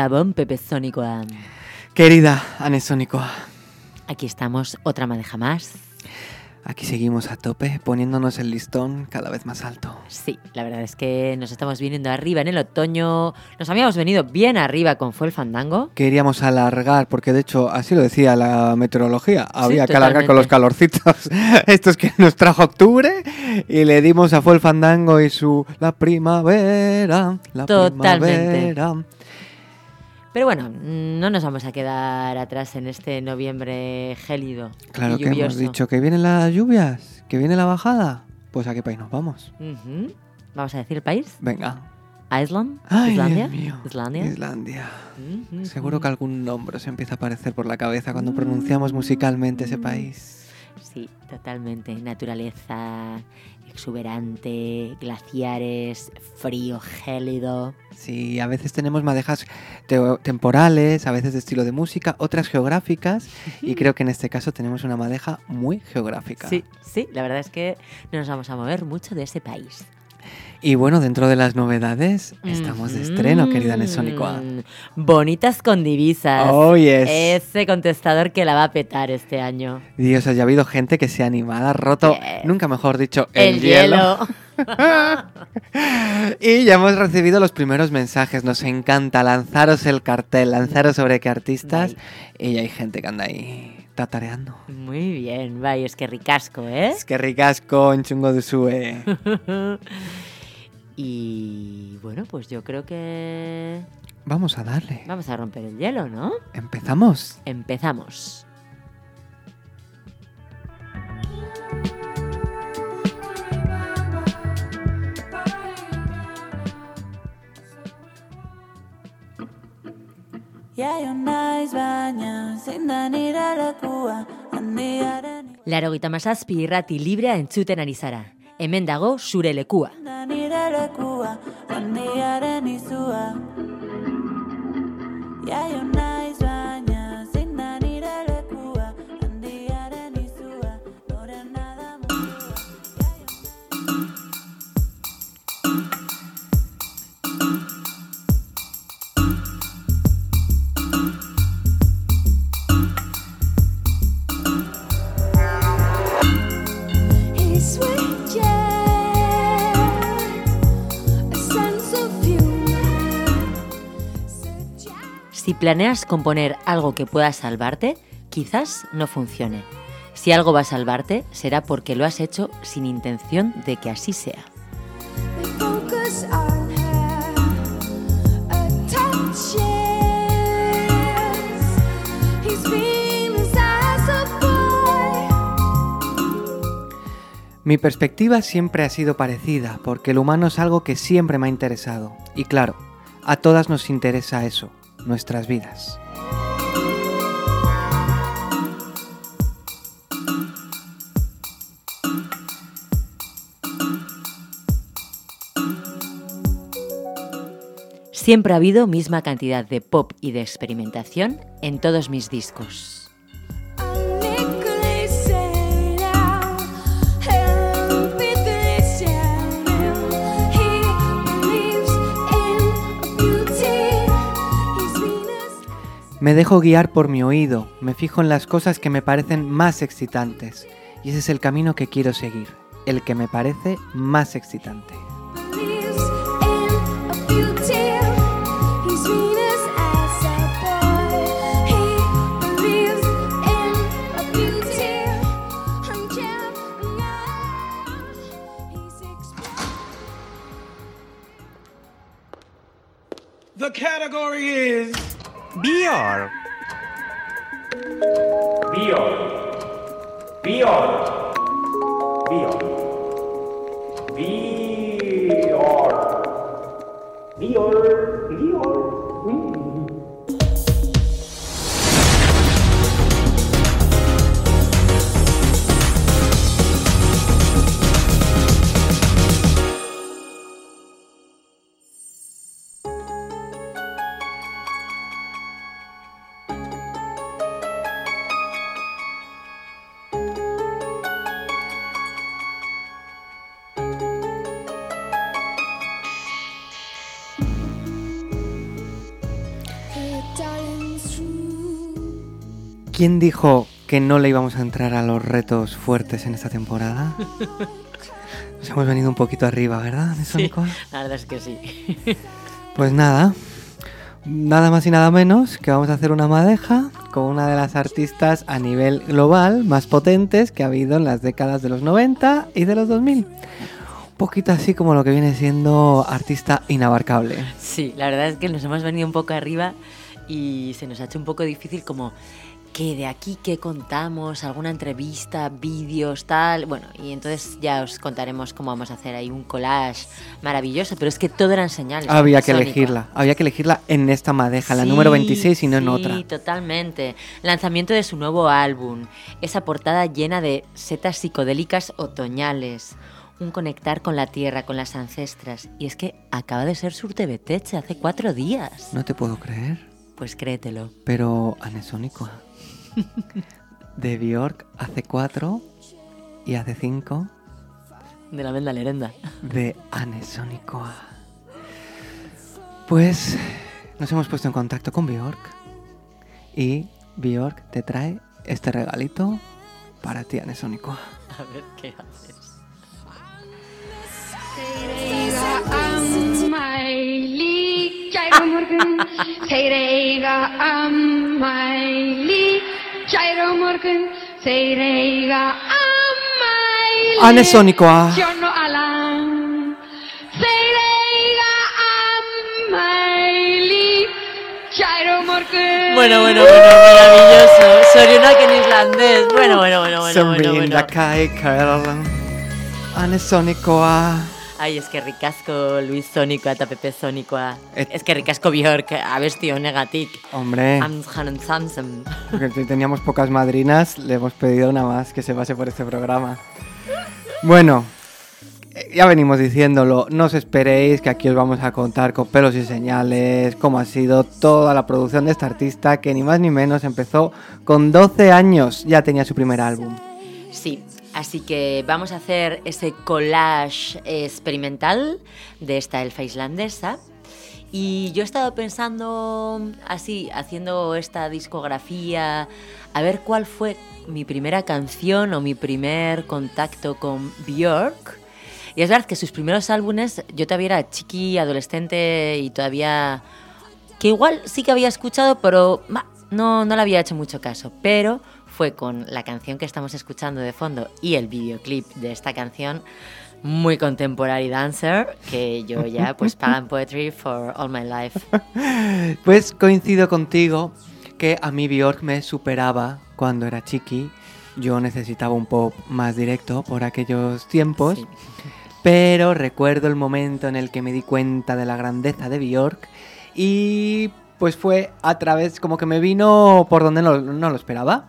Gabón Pepe Sónicoa. Querida Anesónico, Aquí estamos, otra madeja más. aquí seguimos a tope, poniéndonos el listón cada vez más alto. Sí, la verdad es que nos estamos viniendo arriba en el otoño. Nos habíamos venido bien arriba con Fue el Fandango. Queríamos alargar, porque de hecho así lo decía la meteorología, había que alargar con los calorcitos estos que nos trajo octubre y le dimos a Fue el Fandango y su La primavera, la Totalmente. primavera. Pero bueno, no nos vamos a quedar atrás en este noviembre gélido Claro y que hemos dicho que vienen las lluvias, que viene la bajada. Pues a qué país nos vamos. Vamos a decir el país. Venga. Island. Ay, Islandia. Dios mío. Islandia. Islandia. Seguro que algún nombre se empieza a aparecer por la cabeza cuando pronunciamos musicalmente ese país. Sí, totalmente. Naturaleza exuberante, glaciares, frío gélido. Sí, a veces tenemos madejas teo- temporales, a veces de estilo de música, otras geográficas, y creo que en este caso tenemos una madeja muy geográfica. Sí, sí, la verdad es que no nos vamos a mover mucho de ese país. Y bueno, dentro de las novedades, estamos de estreno, querida Nesónicoa. Bonitas con divisas. Oh, yes. Ese contestador que la va a petar este año. Dios, haya habido gente que se ha animado, ha roto, Yes. nunca mejor dicho, El, el, hielo. Y ya hemos recibido los primeros mensajes. Nos encanta lanzaros el cartel, lanzaros sobre qué artistas. Y ya hay gente que anda ahí tatareando. Muy bien, vaya, es que ricasco, ¿eh? Es que ricasco en chungo de sue. y bueno, pues yo creo que Vamos a darle. vamos a romper el hielo, ¿no? Empezamos. Empezamos. Handiaren Larogeita mazazpi irrati librea entzuten ari zara. Hemen dago zure lekua. handiaren izua Ja. Planeas componer algo que pueda salvarte, quizás no funcione. Si algo va a salvarte, será porque lo has hecho sin intención de que así sea. Mi perspectiva siempre ha sido parecida, porque el humano es algo que siempre me ha interesado. Y claro, a todas nos interesa eso, nuestras vidas. Siempre ha habido misma cantidad de pop y de experimentación en todos mis discos. Me dejo guiar por mi oído, me fijo en las cosas que me parecen más excitantes. Y ese es el camino que quiero seguir, el que me parece más excitante. The category is bior bior bior bior bior bior bior ¿Quién dijo que no le íbamos a entrar a los retos fuertes en esta temporada? Nos hemos venido un poquito arriba, ¿verdad, Sí, Sónico? la verdad es que sí. Pues nada, nada más y nada menos que vamos a hacer una madeja con una de las artistas a nivel global más potentes que ha habido en las décadas de los 90 y de los 2000. Un poquito así como lo que viene siendo artista inabarcable. Sí, la verdad es que nos hemos venido un poco arriba y se nos ha hecho un poco difícil como que de aquí que contamos, alguna entrevista, vídeos, tal. Bueno, y entonces ya os contaremos cómo vamos a hacer ahí un collage maravilloso, pero es que todo eran señales. Había que Sónico. elegirla, había que elegirla en esta madeja, la Sí, número 26 y no en otra. Sí, totalmente. Lanzamiento de su nuevo álbum. Esa portada llena de setas psicodélicas otoñales. Un conectar con la tierra, con las ancestras. Y es que acaba de ser Surtebeteche hace cuatro días. No te puedo creer, Pues créetelo. pero Anesónico. De Bjork hace 4 y hace 5 De la Menda Lerenda. de Anesónicoa. Pues nos hemos puesto en contacto con Bjork y Bjork te trae este regalito para ti, Anesónicoa. A ver qué haces. Ammæli, kære morgen. Þeir eiga ammæli, kære morgen. Þeir eiga ammæli. Anesónicoa. John og Allan. Þeir eiga ammæli, kære morgen. Bueno, bueno, bueno, maravilloso. Sorionak en islandés. Bueno, bueno, bueno, bueno, bueno, Somrin bueno. Dakai Karlan. Ai, ez que ricasco Luis Sónicoa eta Pepe Sónicoa. Et- Ez que ricasco Bjork abesti honegatik. Hombre, Samsam. porque te- teníamos pocas madrinas, le hemos pedido una más que se pase por este programa. Bueno, eh, ya venimos diciéndolo, no os esperéis que aquí os vamos a contar con pelos y señales cómo ha sido toda la producción de esta artista que ni más ni menos empezó con 12 años, ya tenía su primer álbum. Sí, así que vamos a hacer ese collage experimental de esta elfa islandesa. Y yo he estado pensando así, haciendo esta discografía, a ver cuál fue mi primera canción o mi primer contacto con Björk. Y es verdad que sus primeros álbumes, yo todavía era chiqui, adolescente y todavía que igual sí que había escuchado, pero no, no le había hecho mucho caso. Pero fue con la canción que estamos escuchando de fondo y el videoclip de esta canción, muy contemporary dancer, que yo ya pues pagan poetry for all my life. Pues coincido contigo que a mí Bjork me superaba cuando era chiqui. Yo necesitaba un pop más directo por aquellos tiempos. Sí. Pero recuerdo el momento en el que me di cuenta de la grandeza de Bjork y pues fue a través, como que me vino por donde no, no lo esperaba.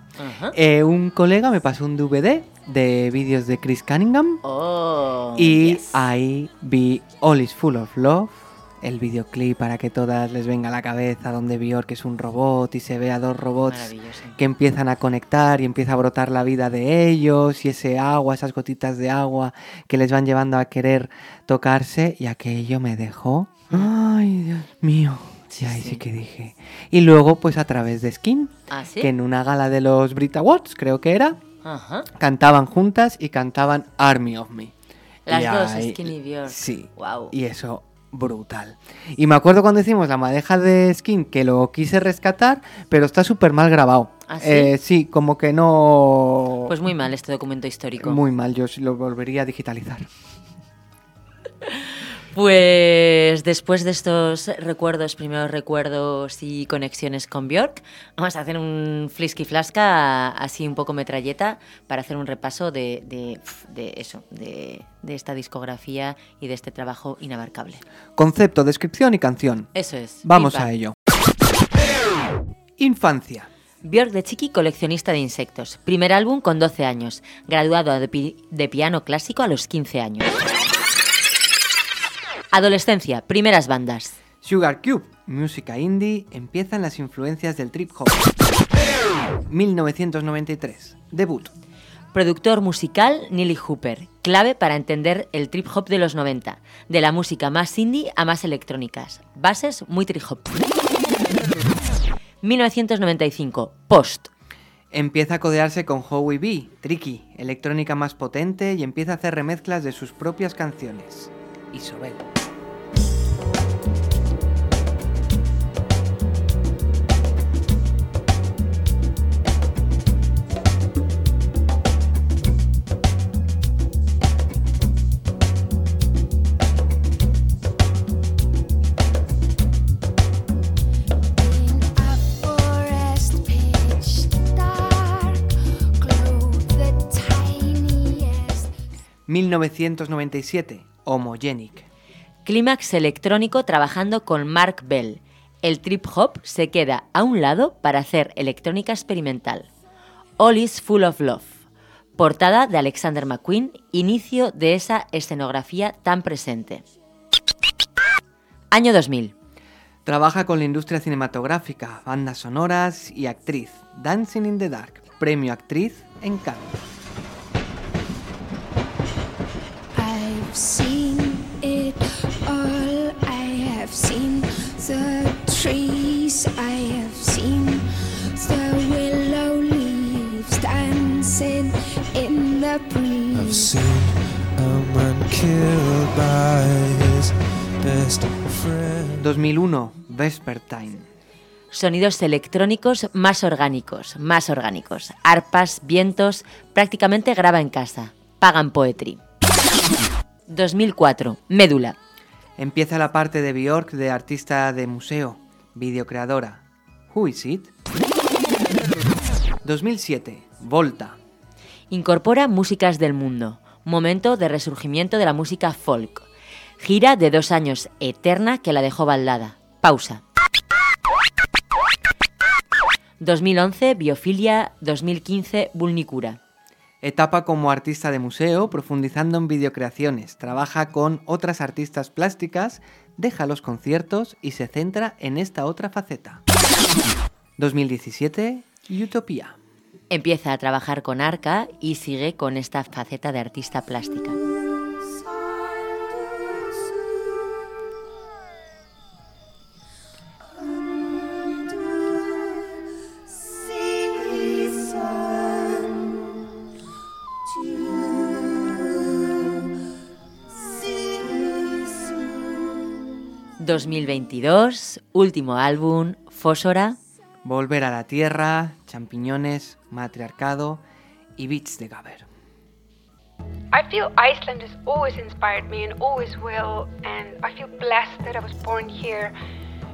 Eh, un colega me pasó un DVD de vídeos de Chris Cunningham Oh, y yes. ahí vi All is Full of Love, el videoclip para que todas les venga a la cabeza donde Bjork es un robot y se ve a dos robots que empiezan a conectar y empieza a brotar la vida de ellos y ese agua, esas gotitas de agua que les van llevando a querer tocarse y aquello me dejó. Ay, Dios mío. Sí, ahí sí que dije. Y luego, pues a través de Skin, ¿Ah, sí? que en una gala de los Brit Awards, creo que era, Ajá. cantaban juntas y cantaban Army of Me. Las Y dos, ahí- Skin y Björk. Sí. Wow. Y eso, brutal. Y me acuerdo cuando hicimos la madeja de Skin que lo quise rescatar, pero está súper mal grabado. ¿Ah, sí? Eh, sí, como que no... Pues muy mal este documento histórico. Muy mal, yo lo volvería a digitalizar. Pues después de estos recuerdos, primeros recuerdos y conexiones con Björk, vamos a hacer un flisky flasca así un poco metralleta para hacer un repaso de, de- de eso, de, de esta discografía y de este trabajo inabarcable. Concepto, descripción y canción. Eso es. Vamos a ello. Infancia. Björk de Chiqui, coleccionista de insectos. Primer álbum con 12 años. Graduado de, pi- de piano clásico a los 15 años. Adolescencia, primeras bandas. Sugar Cube, música indie, empiezan las influencias del trip hop. 1993, debut. Productor musical Neely Hooper, clave para entender el trip hop de los 90, de la música más indie a más electrónicas, bases muy trip hop. 1995, Post. Empieza a codearse con Howie B, Tricky, electrónica más potente y empieza a hacer remezclas de sus propias canciones. Isobel. 1997, Homogenic. Clímax electrónico trabajando con Mark Bell. El trip hop se queda a un lado para hacer electrónica experimental. All is Full of Love. Portada de Alexander McQueen, inicio de esa escenografía tan presente. Año 2000. Trabaja con la industria cinematográfica, bandas sonoras y actriz. Dancing in the Dark, premio actriz en Cannes. 2001, Vespertine. Sonidos electrónicos más orgánicos, más orgánicos. Arpas, vientos, prácticamente graba en casa. Pagan Poetry. 2004, Médula. Empieza la parte de Bjork de artista de museo, videocreadora. Who is it? 2007, Volta. Incorpora músicas del mundo. Momento de resurgimiento de la música folk. Gira de dos años eterna que la dejó baldada. Pausa. 2011, Biofilia. 2015, Vulnicura. Etapa como artista de museo, profundizando en videocreaciones. Trabaja con otras artistas plásticas, deja los conciertos y se centra en esta otra faceta. 2017, Utopía. Empieza a trabajar con Arca y sigue con esta faceta de artista plástica. ...2022... ...último álbum... ...Fósora... Volver a la Tierra, Champiñones, Matriarcado y Beats de Gaber. I feel Iceland has always inspired me and always will, and I feel blessed that I was born here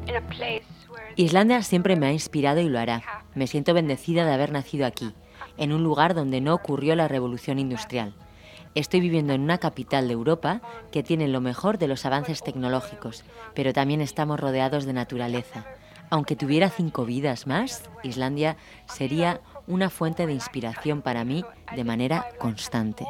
in a place where Islandia siempre me ha inspirado y lo hará. Me siento bendecida de haber nacido aquí, en un lugar donde no ocurrió la revolución industrial. Estoy viviendo en una capital de Europa que tiene lo mejor de los avances tecnológicos, pero también estamos rodeados de naturaleza. Aunque tuviera cinco vidas más, Islandia sería una fuente de inspiración para mí de manera constante.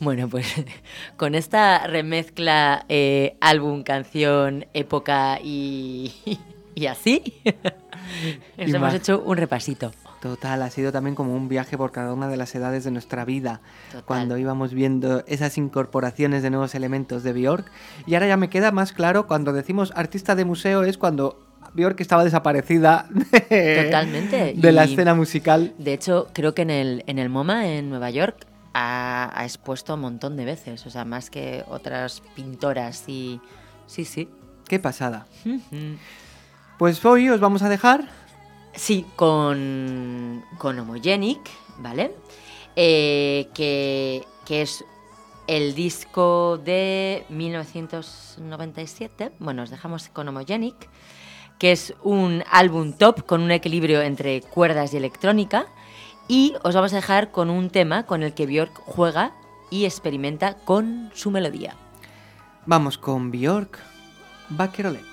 Bueno, pues con esta remezcla eh, álbum, canción, época y, y así, nos Y hemos hecho un repasito. Total, ha sido también como un viaje por cada una de las edades de nuestra vida, Total. cuando íbamos viendo esas incorporaciones de nuevos elementos de Bjork. Y ahora ya me queda más claro cuando decimos artista de museo es cuando Bjork estaba desaparecida de, Totalmente, de la y- escena musical. De hecho, creo que en el, en el MoMA en Nueva York ha, ha expuesto un montón de veces, o sea, más que otras pintoras y... Sí, sí. Qué pasada. Pues hoy os vamos a dejar Sí, con, con Homogenic, ¿vale? Eh, que, que es el disco de 1997. Bueno, os dejamos con Homogenic, que es un álbum top con un equilibrio entre cuerdas y electrónica. Y os vamos a dejar con un tema con el que Björk juega y experimenta con su melodía. Vamos con Bjork, Baquerolet.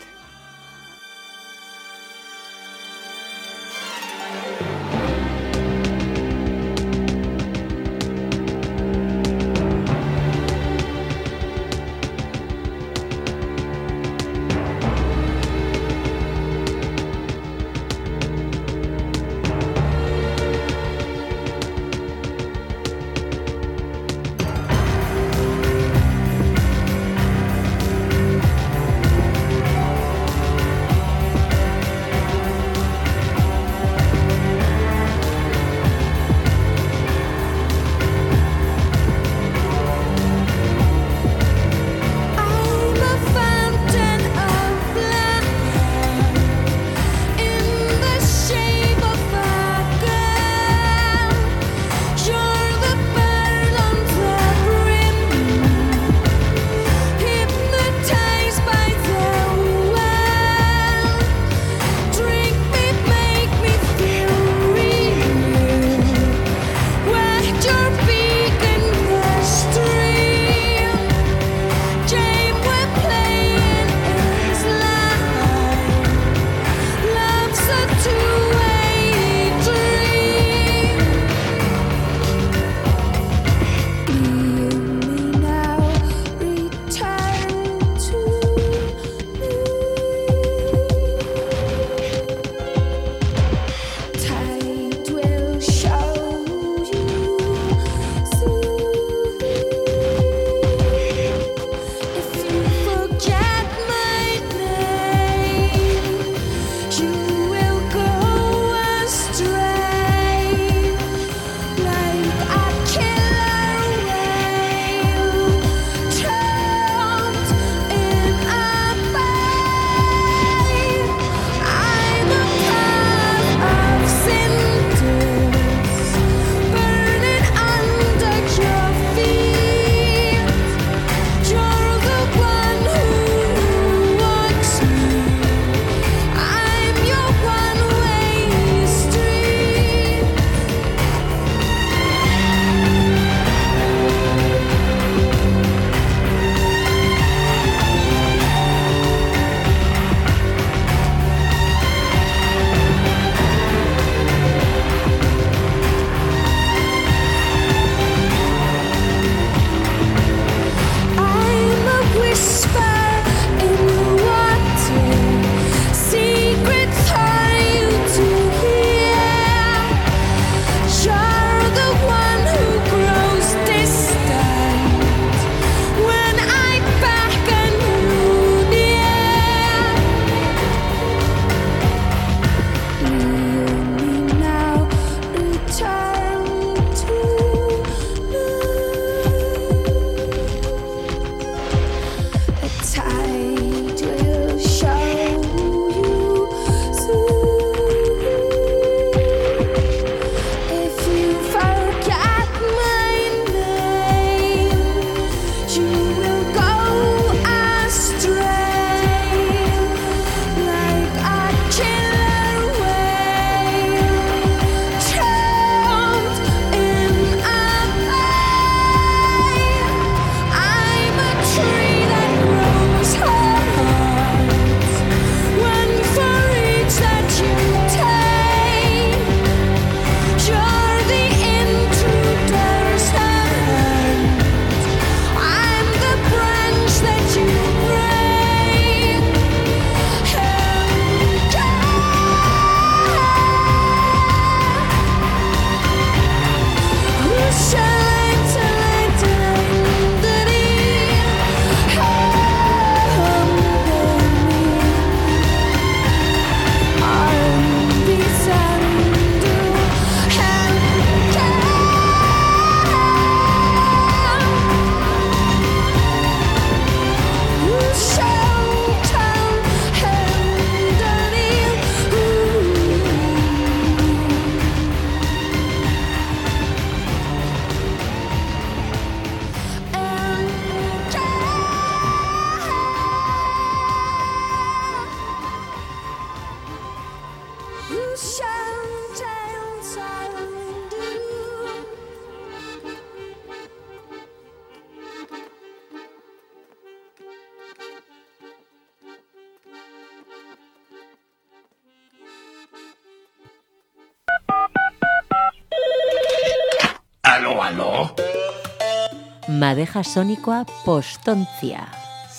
Madeja sónicoa postontzia.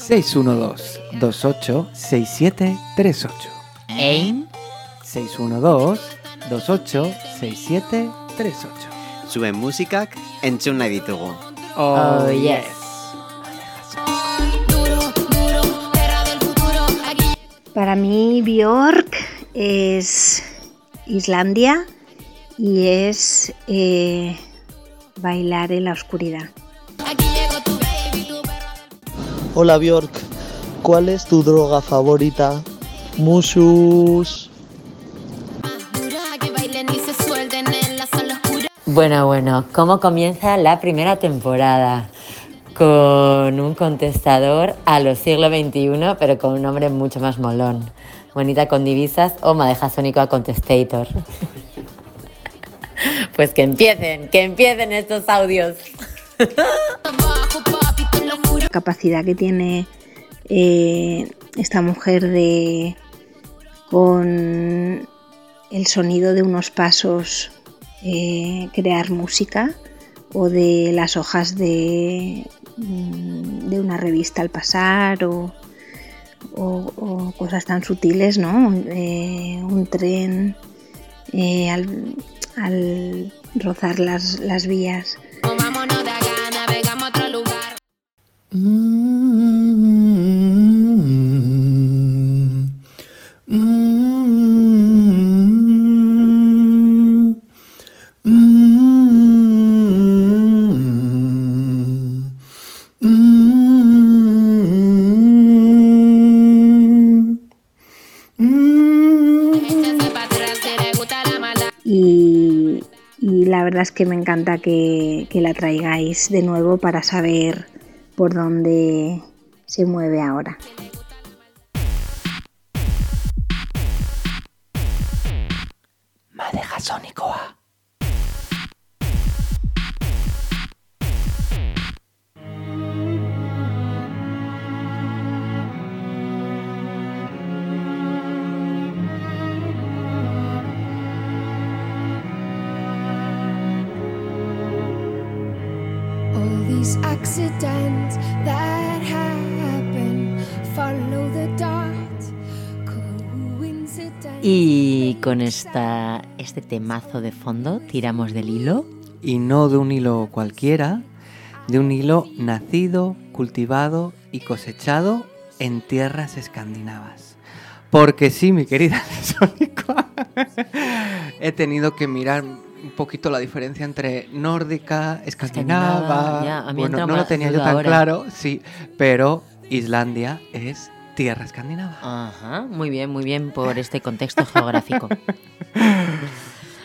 612-286738. Ein 612-286738. Zuen musikak entzun nahi ditugu. Oh, yes. Para mí Bjork es Islandia y es eh, bailar en la oscuridad. Hola Bjork, ¿cuál es tu droga favorita? Mushus. Bueno, bueno, ¿cómo comienza la primera temporada? Con un contestador a los siglos XXI, pero con un nombre mucho más molón. Bonita con divisas o madeja sónico a contestator. Pues que empiecen, que empiecen estos audios. Capacidad que tiene eh, esta mujer de con el sonido de unos pasos eh, crear música o de las hojas de, mm, de una revista al pasar o, o- cosas tan sutiles, ¿no? Eh, un tren al, al rozar las, las vías. Y, la verdad es que me encanta que, que la traigáis de nuevo para saber por dónde se mueve ahora. Este temazo de fondo tiramos del hilo. Y no de un hilo cualquiera, de un hilo nacido, cultivado y cosechado en tierras escandinavas. Porque sí, mi querida Sónicoa, he tenido que mirar un poquito la diferencia entre nórdica, escandinava. Ya, bueno, no lo tenía yo tan ahora. claro, sí, pero Islandia es tierra escandinava. Ajá, muy bien, muy bien por este contexto geográfico.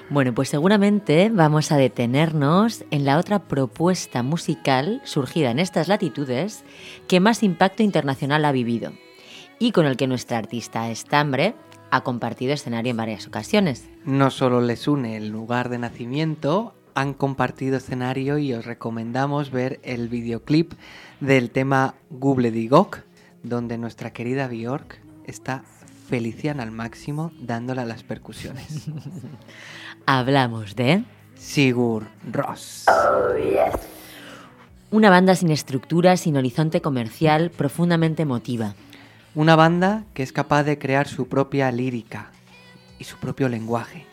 Bueno, pues seguramente vamos a detenernos en la otra propuesta musical surgida en estas latitudes que más impacto internacional ha vivido y con el que nuestra artista Estambre ha compartido escenario en varias ocasiones. No solo les une el lugar de nacimiento, han compartido escenario y os recomendamos ver el videoclip del tema Guble di Gok, donde nuestra querida Bjork está feliciana al máximo dándole a las percusiones. Hablamos de Sigur Ross. una banda sin estructura, sin horizonte comercial, profundamente emotiva. Una banda que es capaz de crear su propia lírica y su propio lenguaje.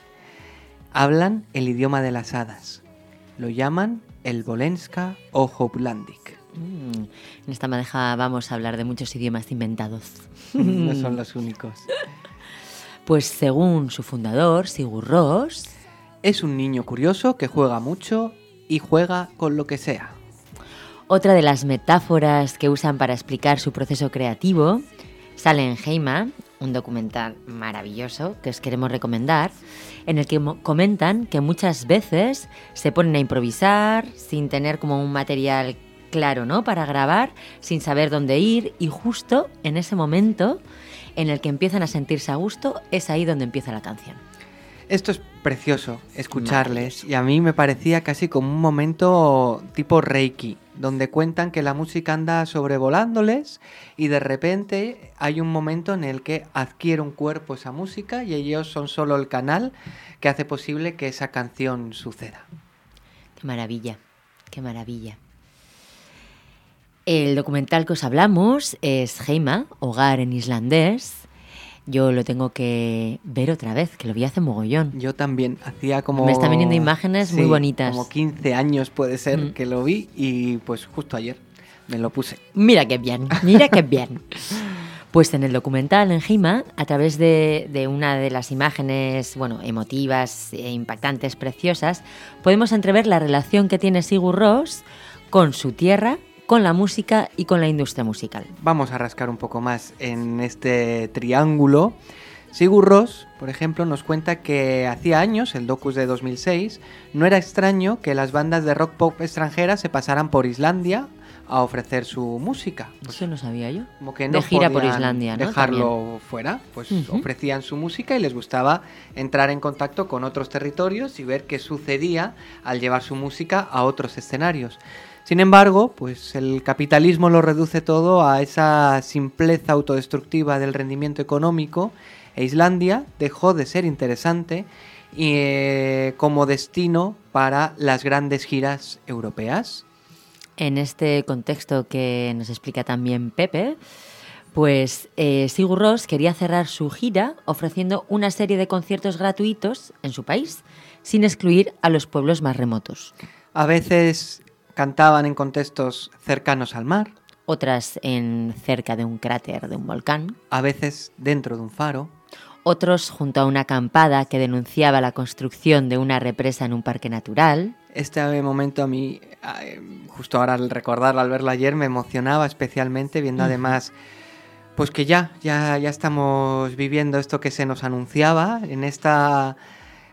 Hablan el idioma de las hadas. Lo llaman el Bolenska o Hoplandic. Mm, En esta madeja vamos a hablar de muchos idiomas inventados. no son los únicos. Pues según su fundador, Sigur Rós, Es un niño curioso que juega mucho y juega con lo que sea. otra de las metáforas que usan para explicar su proceso creativo sale en Heima, un documental maravilloso que os queremos recomendar, en el que comentan que muchas veces se ponen a improvisar sin tener como un material claro, ¿no? Para grabar, sin saber dónde ir y justo en ese momento en el que empiezan a sentirse a gusto es ahí donde empieza la canción. Esto es precioso, escucharles, y a mí me parecía casi como un momento tipo Reiki, donde cuentan que la música anda sobrevolándoles y de repente hay un momento en el que adquiere un cuerpo esa música y ellos son solo el canal que hace posible que esa canción suceda. Qué maravilla, qué maravilla. El documental que os hablamos es Heima, Hogar en islandés. Yo lo tengo que ver otra vez, que lo vi hace mogollón. Yo también, hacía como... Me están viniendo imágenes muy bonitas. Como 15 años puede ser Mm. que lo vi y pues justo ayer me lo puse. Mira qué bien, mira qué bien. Pues en el documental en Hima, a través de, de una de las imágenes, bueno, emotivas, e impactantes, preciosas, podemos entrever la relación que tiene Sigur Rós con su tierra, con la música y con la industria musical. Vamos a rascar un poco más en este triángulo. Sigur Rós, por ejemplo, nos cuenta que hacía años, el Docus de 2006, no era extraño que las bandas de rock pop extranjeras se pasaran por Islandia a ofrecer su música. Eso no sabía yo. Como que De no gira por Islandia, ¿no? Dejarlo fuera, pues ofrecían su música y les gustaba entrar en contacto con otros territorios y ver qué sucedía al llevar su música a otros escenarios. Sin embargo, pues el capitalismo lo reduce todo a esa simpleza autodestructiva del rendimiento económico e Islandia dejó de ser interesante eh, como destino para las grandes giras europeas. En este contexto que nos explica también Pepe, pues eh, Sigur Rós quería cerrar su gira ofreciendo una serie de conciertos gratuitos en su país, sin excluir a los pueblos más remotos. A veces cantaban en contextos cercanos al mar, Otras en cerca de un cráter de un volcán, a veces dentro de un faro, otros junto a una acampada que denunciaba la construcción de una represa en un parque natural. Este momento a mí, eh, justo ahora al recordarlo, al verlo ayer, me emocionaba especialmente, viendo además, pues que ya, ya, ya estamos viviendo esto que se nos anunciaba, en esta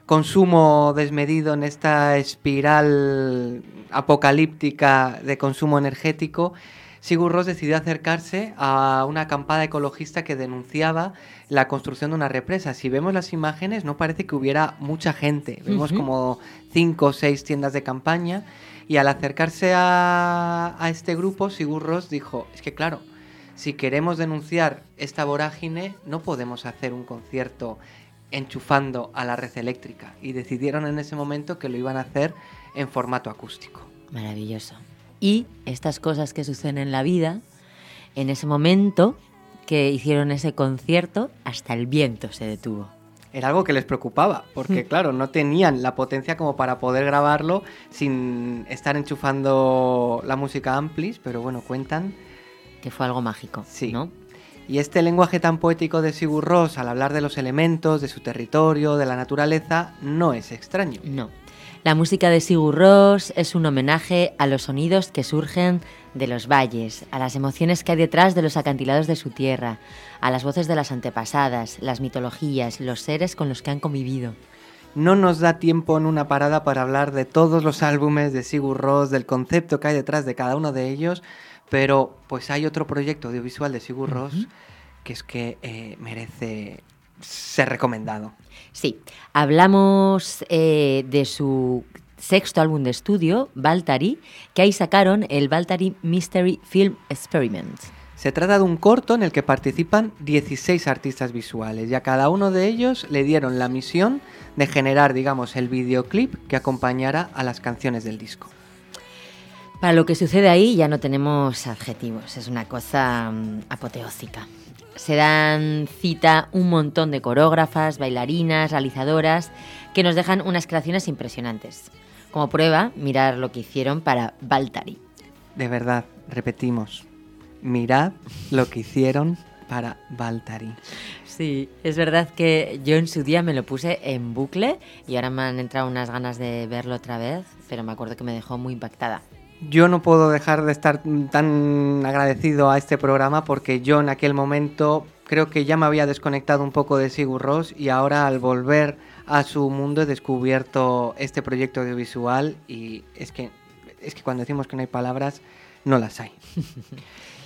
consumo desmedido, en esta espiral apocalíptica de consumo energético. Sigur Rós decidió acercarse a una acampada ecologista que denunciaba la construcción de una represa. Si vemos las imágenes, no parece que hubiera mucha gente. Vemos como cinco o seis tiendas de campaña. Y al acercarse a, a este grupo, Sigur Rós dijo: Es que, claro, si queremos denunciar esta vorágine, no podemos hacer un concierto enchufando a la red eléctrica. Y decidieron en ese momento que lo iban a hacer en formato acústico. Maravilloso. Y estas cosas que suceden en la vida, en ese momento que hicieron ese concierto, hasta el viento se detuvo. Era algo que les preocupaba, porque Mm. claro, no tenían la potencia como para poder grabarlo sin estar enchufando la música amplis, pero bueno, cuentan Que fue algo mágico, Sí. ¿no? Y este lenguaje tan poético de Sigur Rós al hablar de los elementos, de su territorio, de la naturaleza, no es extraño. No. La música de Sigur Rós es un homenaje a los sonidos que surgen de los valles, a las emociones que hay detrás de los acantilados de su tierra, a las voces de las antepasadas, las mitologías, los seres con los que han convivido. No nos da tiempo en una parada para hablar de todos los álbumes de Sigur Rós, del concepto que hay detrás de cada uno de ellos, pero pues hay otro proyecto audiovisual de Sigur Rós que es que eh, merece ser recomendado. Sí, hablamos eh, de su sexto álbum de estudio, Baltari, que ahí sacaron el Baltari Mystery Film Experiment. Se trata de un corto en el que participan 16 artistas visuales y a cada uno de ellos le dieron la misión de generar, digamos, el videoclip que acompañara a las canciones del disco. Para lo que sucede ahí ya no tenemos adjetivos, es una cosa mm, apoteósica. Se dan cita un montón de coreógrafas, bailarinas, realizadoras, que nos dejan unas creaciones impresionantes. Como prueba, mirar lo que hicieron para Baltari. De verdad, repetimos, mirad lo que hicieron para Baltari. Sí, es verdad que yo en su día me lo puse en bucle y ahora me han entrado unas ganas de verlo otra vez, pero me acuerdo que me dejó muy impactada. Yo no puedo dejar de estar tan agradecido a este programa porque yo en aquel momento creo que ya me había desconectado un poco de Sigur Rós y ahora al volver a su mundo he descubierto este proyecto audiovisual y es que es que cuando decimos que no hay palabras no las hay.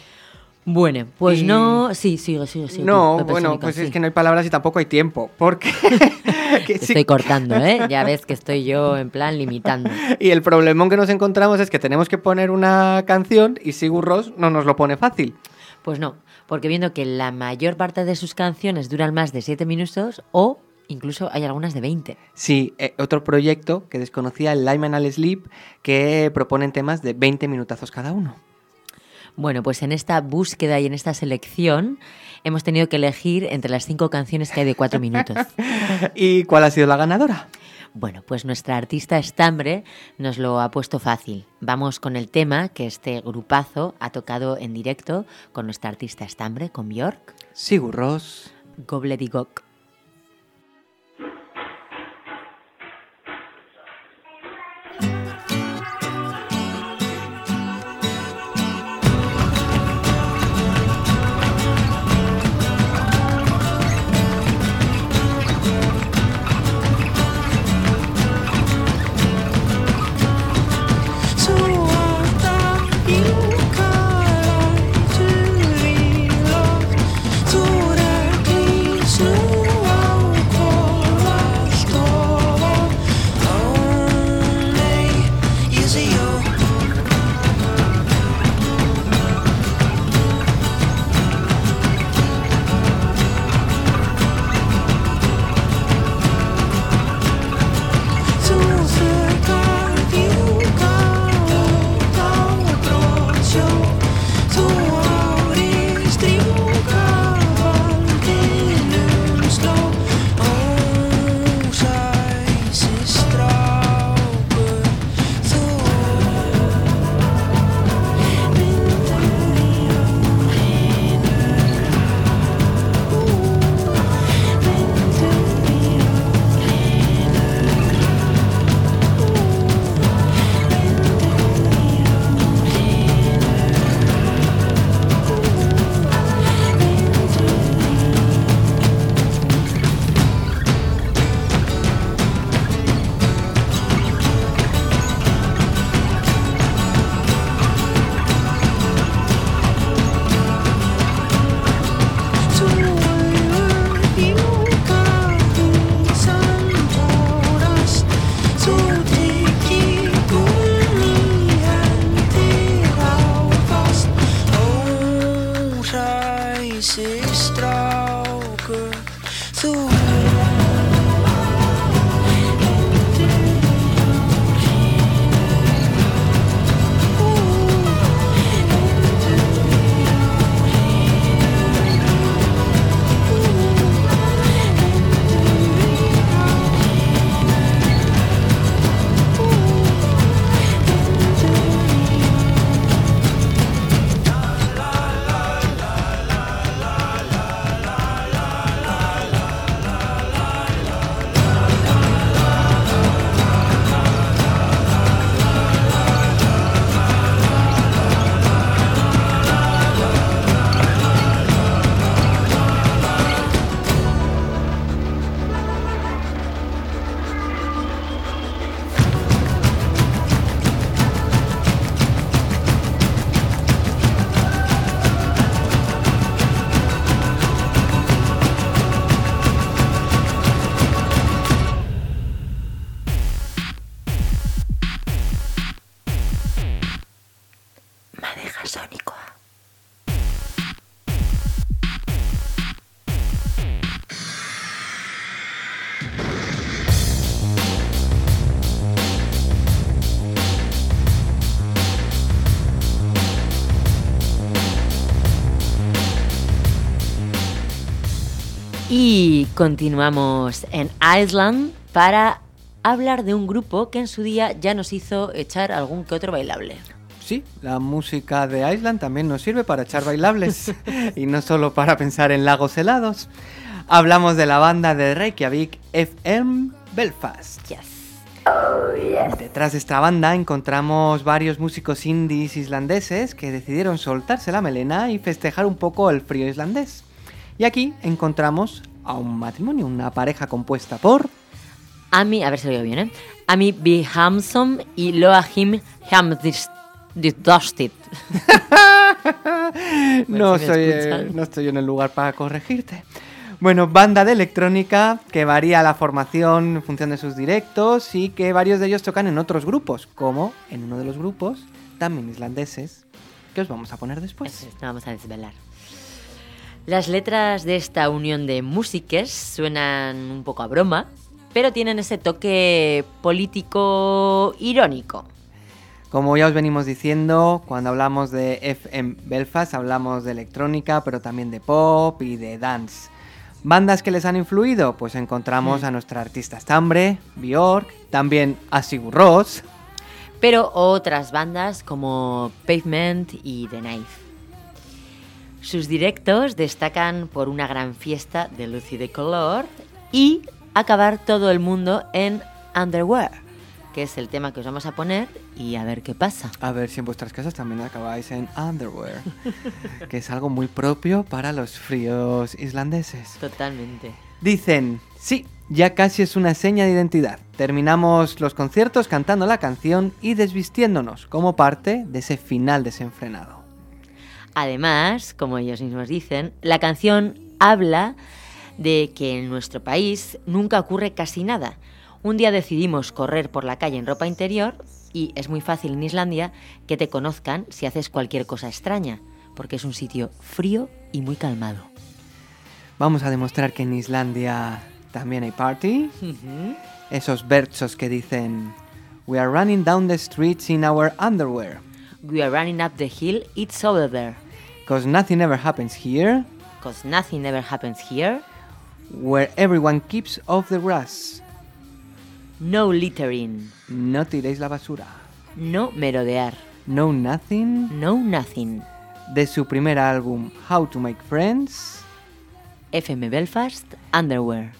Bueno, pues Y- no... Sí, sigue, sigue, sigue. no, Pepe bueno, pues es que no hay palabras y tampoco hay tiempo porque que sí- Estoy cortando, ¿eh? Ya ves que estoy yo en plan limitando. y el problemón que nos encontramos es que tenemos que poner una canción y Sigur Rós no nos lo pone fácil. Pues no, porque viendo que la mayor parte de sus canciones duran más de 7 minutos o incluso hay algunas de 20. Sí, eh, otro proyecto que desconocía, el Lyman Al Sleep, que proponen temas de 20 minutazos cada uno. Bueno, pues en esta búsqueda y en esta selección hemos tenido que elegir entre las cinco canciones que hay de cuatro minutos. ¿Y cuál ha sido la ganadora? Bueno, pues nuestra artista Estambre nos lo ha puesto fácil. Vamos con el tema que este grupazo ha tocado en directo con nuestra artista Estambre, con Björk, Sigur Rós. Gobledigok. Continuamos en Island para hablar de un grupo que en su día ya nos hizo echar algún que otro bailable. Sí, la música de Island también nos sirve para echar bailables y no solo para pensar en lagos helados. Hablamos de la banda de Reykjavik FM Belfast. Detrás de esta banda encontramos varios músicos indies islandeses que decidieron soltarse la melena y festejar un poco el frío islandés. Y aquí encontramos a un matrimonio, una pareja compuesta por Ami, a ver si lo digo bien, ¿eh? Ami B. Hamsom y Loahim Hamdustit. no, si me soy, eh, no estoy en el lugar para corregirte. Bueno, banda de electrónica que varía la formación en función de sus directos y que varios de ellos tocan en otros grupos, como en uno de los grupos, también islandeses, que os vamos a poner después. Eso, no vamos a desvelar. Las letras de esta unión de músiques suenan un poco a broma, pero tienen ese toque político irónico. Como ya os venimos diciendo, cuando hablamos de FM Belfast hablamos de electrónica, pero también de pop y de dance. ¿Bandas que les han influido? Pues encontramos Mm. a nuestra artista Stambre, Bjork, también a Sigur Rós, pero otras bandas como Pavement y The Knife. Sus directos destacan por una gran fiesta de luz y de color y acabar todo el mundo en Underwear, que es el tema que os vamos a poner y a ver qué pasa. A ver si en vuestras casas también acabáis en underwear, que es algo muy propio para los fríos islandeses. Totalmente. Dicen, sí, ya casi es una seña de identidad. Terminamos los conciertos cantando la canción y desvistiéndonos como parte de ese final desenfrenado. Además, como ellos mismos dicen, la canción habla de que en nuestro país nunca ocurre casi nada. Un día decidimos correr por la calle en ropa interior y es muy fácil en Islandia que te conozcan si haces cualquier cosa extraña, porque es un sitio frío y muy calmado. Vamos a demostrar que en Islandia también hay party. Esos versos que dicen, We are running down the streets in our underwear, We are running up the hill, it's over there. cause nothing ever happens here, Cause nothing ever happens here. where everyone keeps off the grass. No littering. No tiréis la basura. No merodear. No Nothing, No nothing. de su primer álbum How to Make Friends. FM Belfast, Underwear.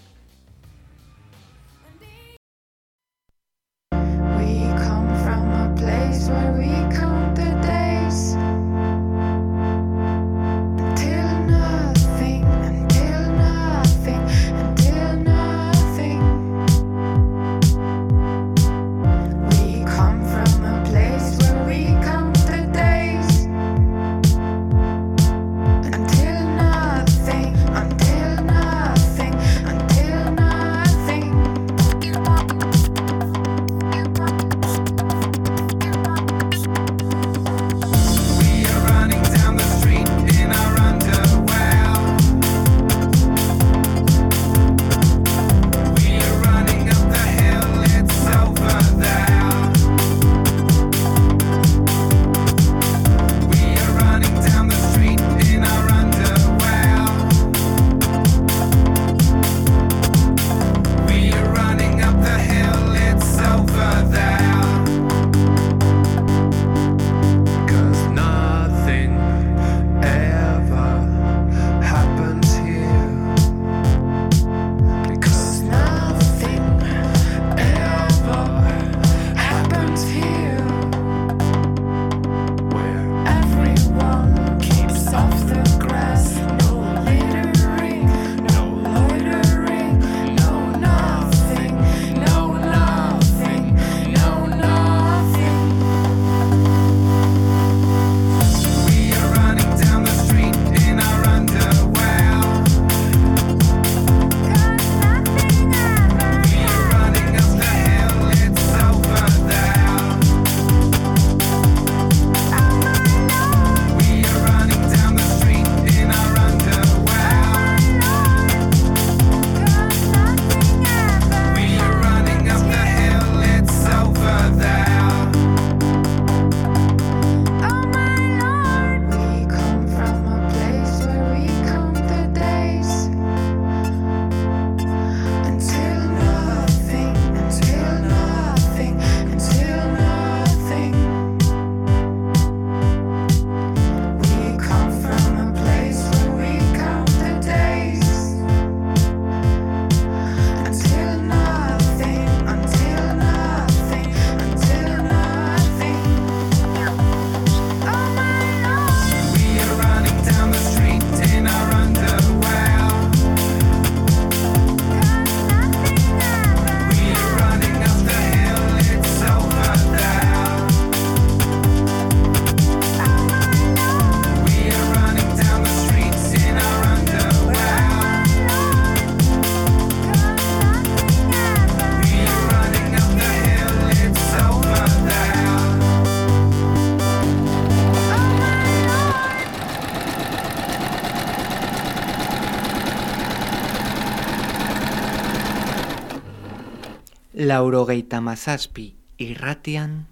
laurogeita mazazpi irratian.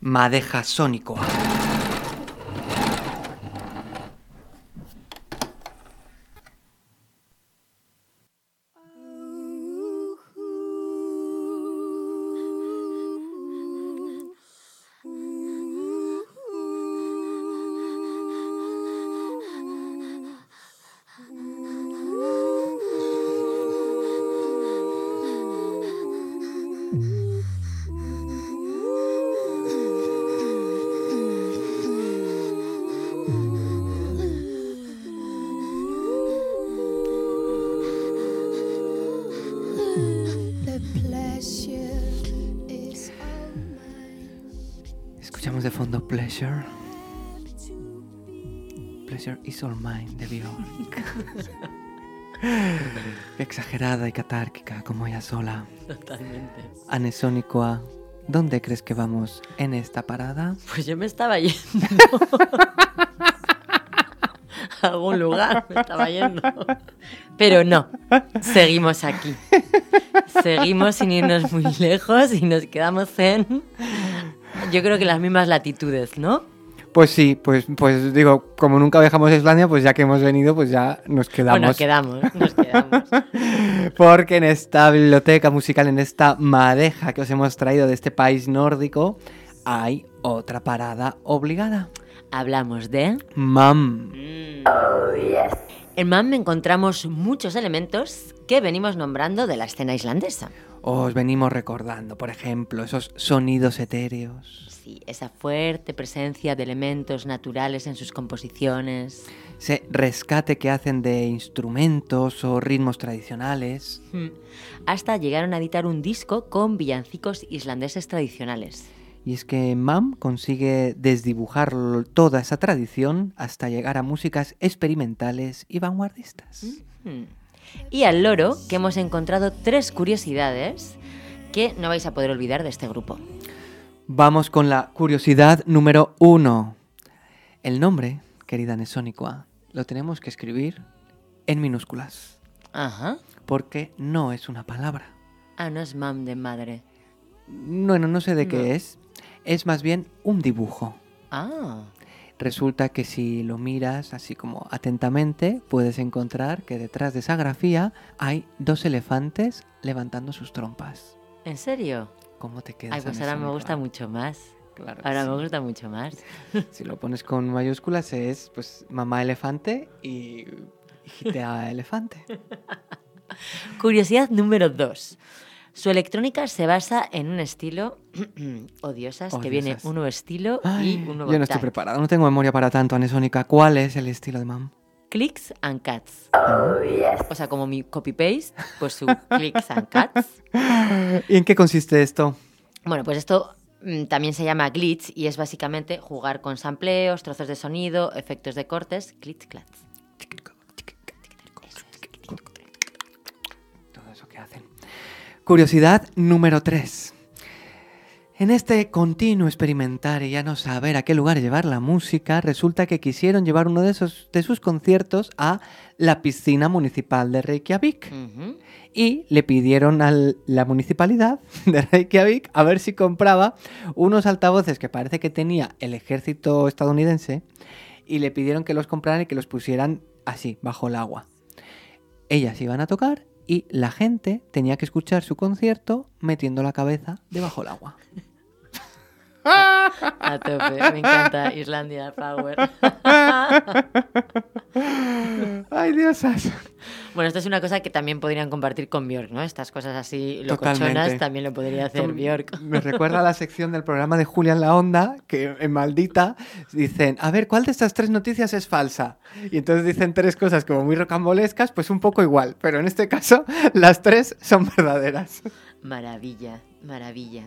Madeja Sónicoa Pleasure. Pleasure is all mine de Bjork. Exagerada y catárquica como ella sola. Totalmente. Anesónicoa, ¿dónde crees que vamos en esta parada? Pues yo me estaba yendo. A algún lugar me estaba yendo. Pero no, seguimos aquí. Seguimos sin irnos muy lejos y nos quedamos en. Yo creo que las mismas latitudes, ¿no? Pues sí, pues, pues digo, como nunca viajamos a Islandia, pues ya que hemos venido, pues ya nos quedamos. Bueno, quedamos, nos quedamos. Porque en esta biblioteca musical, en esta madeja que os hemos traído de este país nórdico, hay otra parada obligada. Hablamos de. Mam. En MAM encontramos muchos elementos que venimos nombrando de la escena islandesa. Os venimos recordando, por ejemplo, esos sonidos etéreos, Sí, esa fuerte presencia de elementos naturales en sus composiciones. ese rescate que hacen de instrumentos o ritmos tradicionales. Hmm. Hasta llegaron a editar un disco con villancicos islandeses tradicionales. Y es que Mam consigue desdibujar toda esa tradición hasta llegar a músicas experimentales y vanguardistas. Hmm. Y al loro, que hemos encontrado tres curiosidades que no vais a poder olvidar de este grupo. Vamos con la curiosidad número uno. El nombre, querida Nesónicoa, lo tenemos que escribir en minúsculas, Ajá. porque no es una palabra. Ah, no es mam de madre. Bueno, no sé de qué es. Es más bien un dibujo. Ah. Resulta que si lo miras así como atentamente, puedes encontrar que detrás de esa grafía hay dos elefantes levantando sus trompas. ¿En serio? ¿Cómo te quedas? Ay, pues ahora me gusta mucho más. Claro Ahora sí. me gusta mucho más. Si lo pones con mayúsculas es pues mamá elefante y hijitea elefante. Curiosidad número 2. Su electrónica se basa en un estilo odiosas, que viene un nuevo estilo Ay, y un nuevo yo no estoy preparado, no tengo memoria para tanto, Anesónica. ¿Cuál es el estilo de mam? Clicks and cats. O sea, como mi copy-paste, pues su clicks and cats. ¿Y en qué consiste esto? Bueno, pues esto mm, también se llama glitch y es básicamente jugar con sampleos, trozos de sonido, efectos de cortes, glitch, clats. Todo eso que hacen. Curiosidad número 3. En este continuo experimentar y ya no saber a qué lugar llevar la música, resulta que quisieron llevar uno de, esos, de sus conciertos a la piscina municipal de Reykjavik. Y le pidieron a la municipalidad de Reykjavik a ver si compraba unos altavoces que parece que tenía el ejército estadounidense y le pidieron que los compraran y que los pusieran así, bajo el agua. Ellas iban a tocar y la gente tenía que escuchar su concierto metiendo la cabeza debajo del agua. A tope, me encanta Islandia Power. Ay, diosas. Bueno, esto es una cosa que también podrían compartir con Björk, ¿no? Estas cosas así locochonas Totalmente. también lo podría hacer Björk. Me recuerda a la sección del programa de Julia en la Onda, que en Maldita dicen, a ver, ¿cuál de estas tres noticias es falsa? Y entonces dicen tres cosas como muy rocambolescas, pues un poco igual, pero en este caso las tres son verdaderas. Maravilla, maravilla.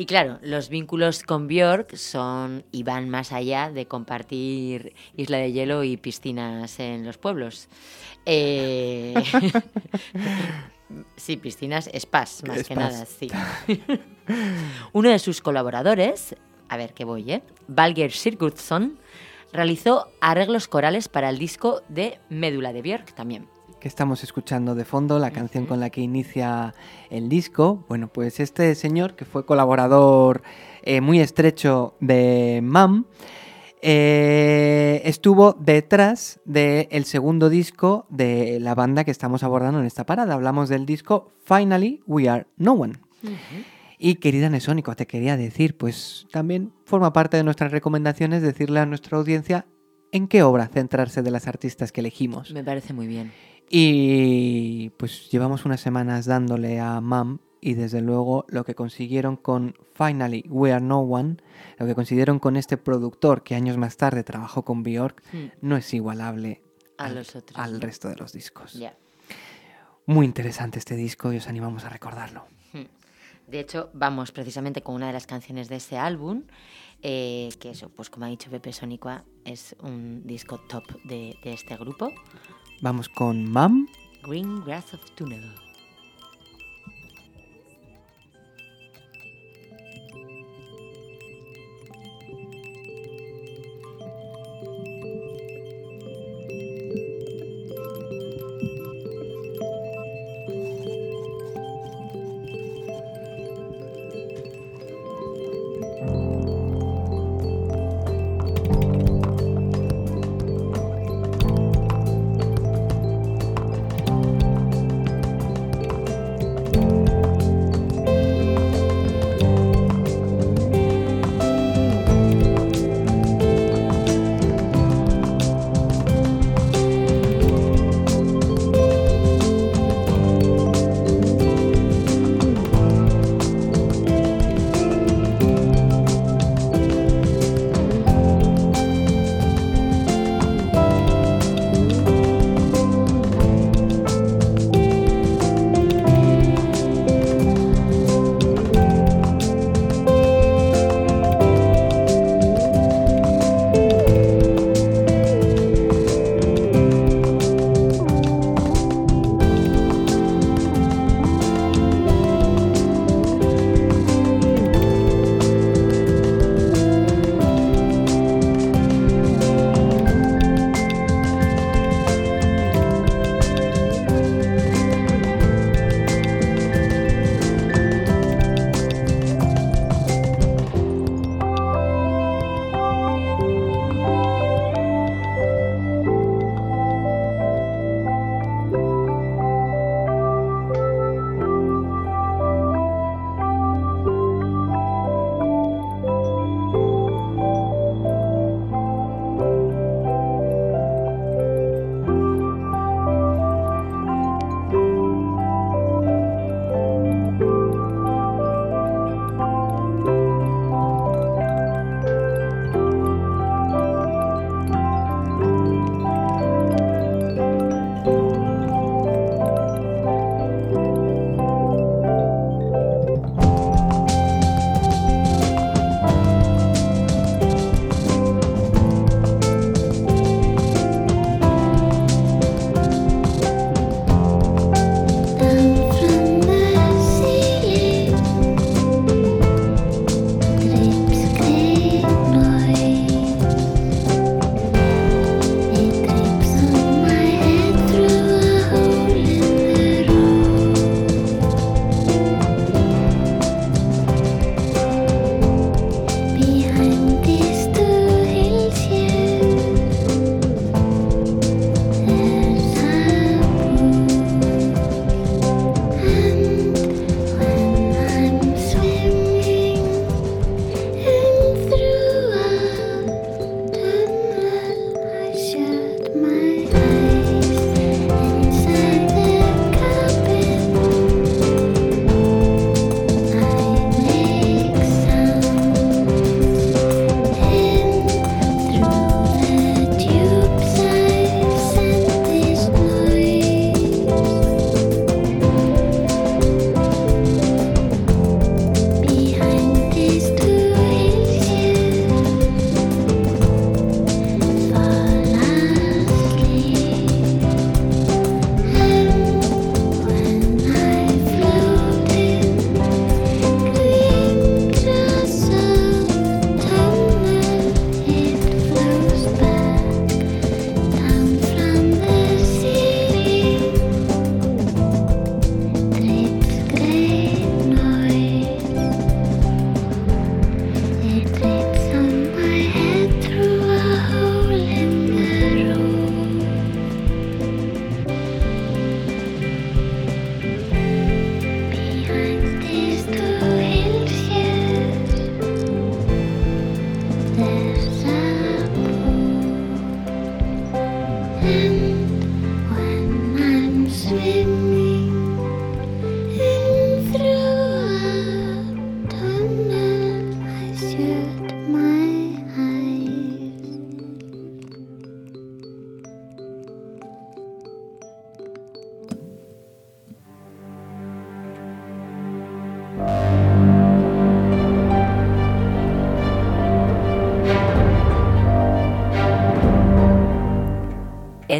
Y claro, los vínculos con Björk son y van más allá de compartir isla de hielo y piscinas en los pueblos. Eh, sí, piscinas, spas, más que nada, sí. Uno de sus colaboradores, a ver qué voy, ¿eh? Valger Sigurdsson, realizó arreglos corales para el disco de Médula de Björk también. Que estamos escuchando de fondo, la canción con la que inicia el disco. Bueno, pues este señor, que fue colaborador eh, muy estrecho de MAM, eh, estuvo detrás del segundo disco de la banda que estamos abordando en esta parada. Hablamos del disco Finally We Are No One. Y querida Nesónico, te quería decir, pues también forma parte de nuestras recomendaciones decirle a nuestra audiencia en qué obra centrarse de las artistas que elegimos. Me parece muy bien. Y pues llevamos unas semanas dándole a MAM y desde luego lo que consiguieron con Finally We Are No One, lo que consiguieron con este productor que años más tarde trabajó con Bjork, no es igualable A al, los otros, al ¿no? resto de los discos. Muy interesante este disco y os animamos a recordarlo. Hmm. De hecho, vamos precisamente con una de las canciones de ese álbum, eh, que eso, pues como ha dicho Pepe Sonicua, es un disco top de, de este grupo, Vamos con MAM. Green Grass of Tunnel.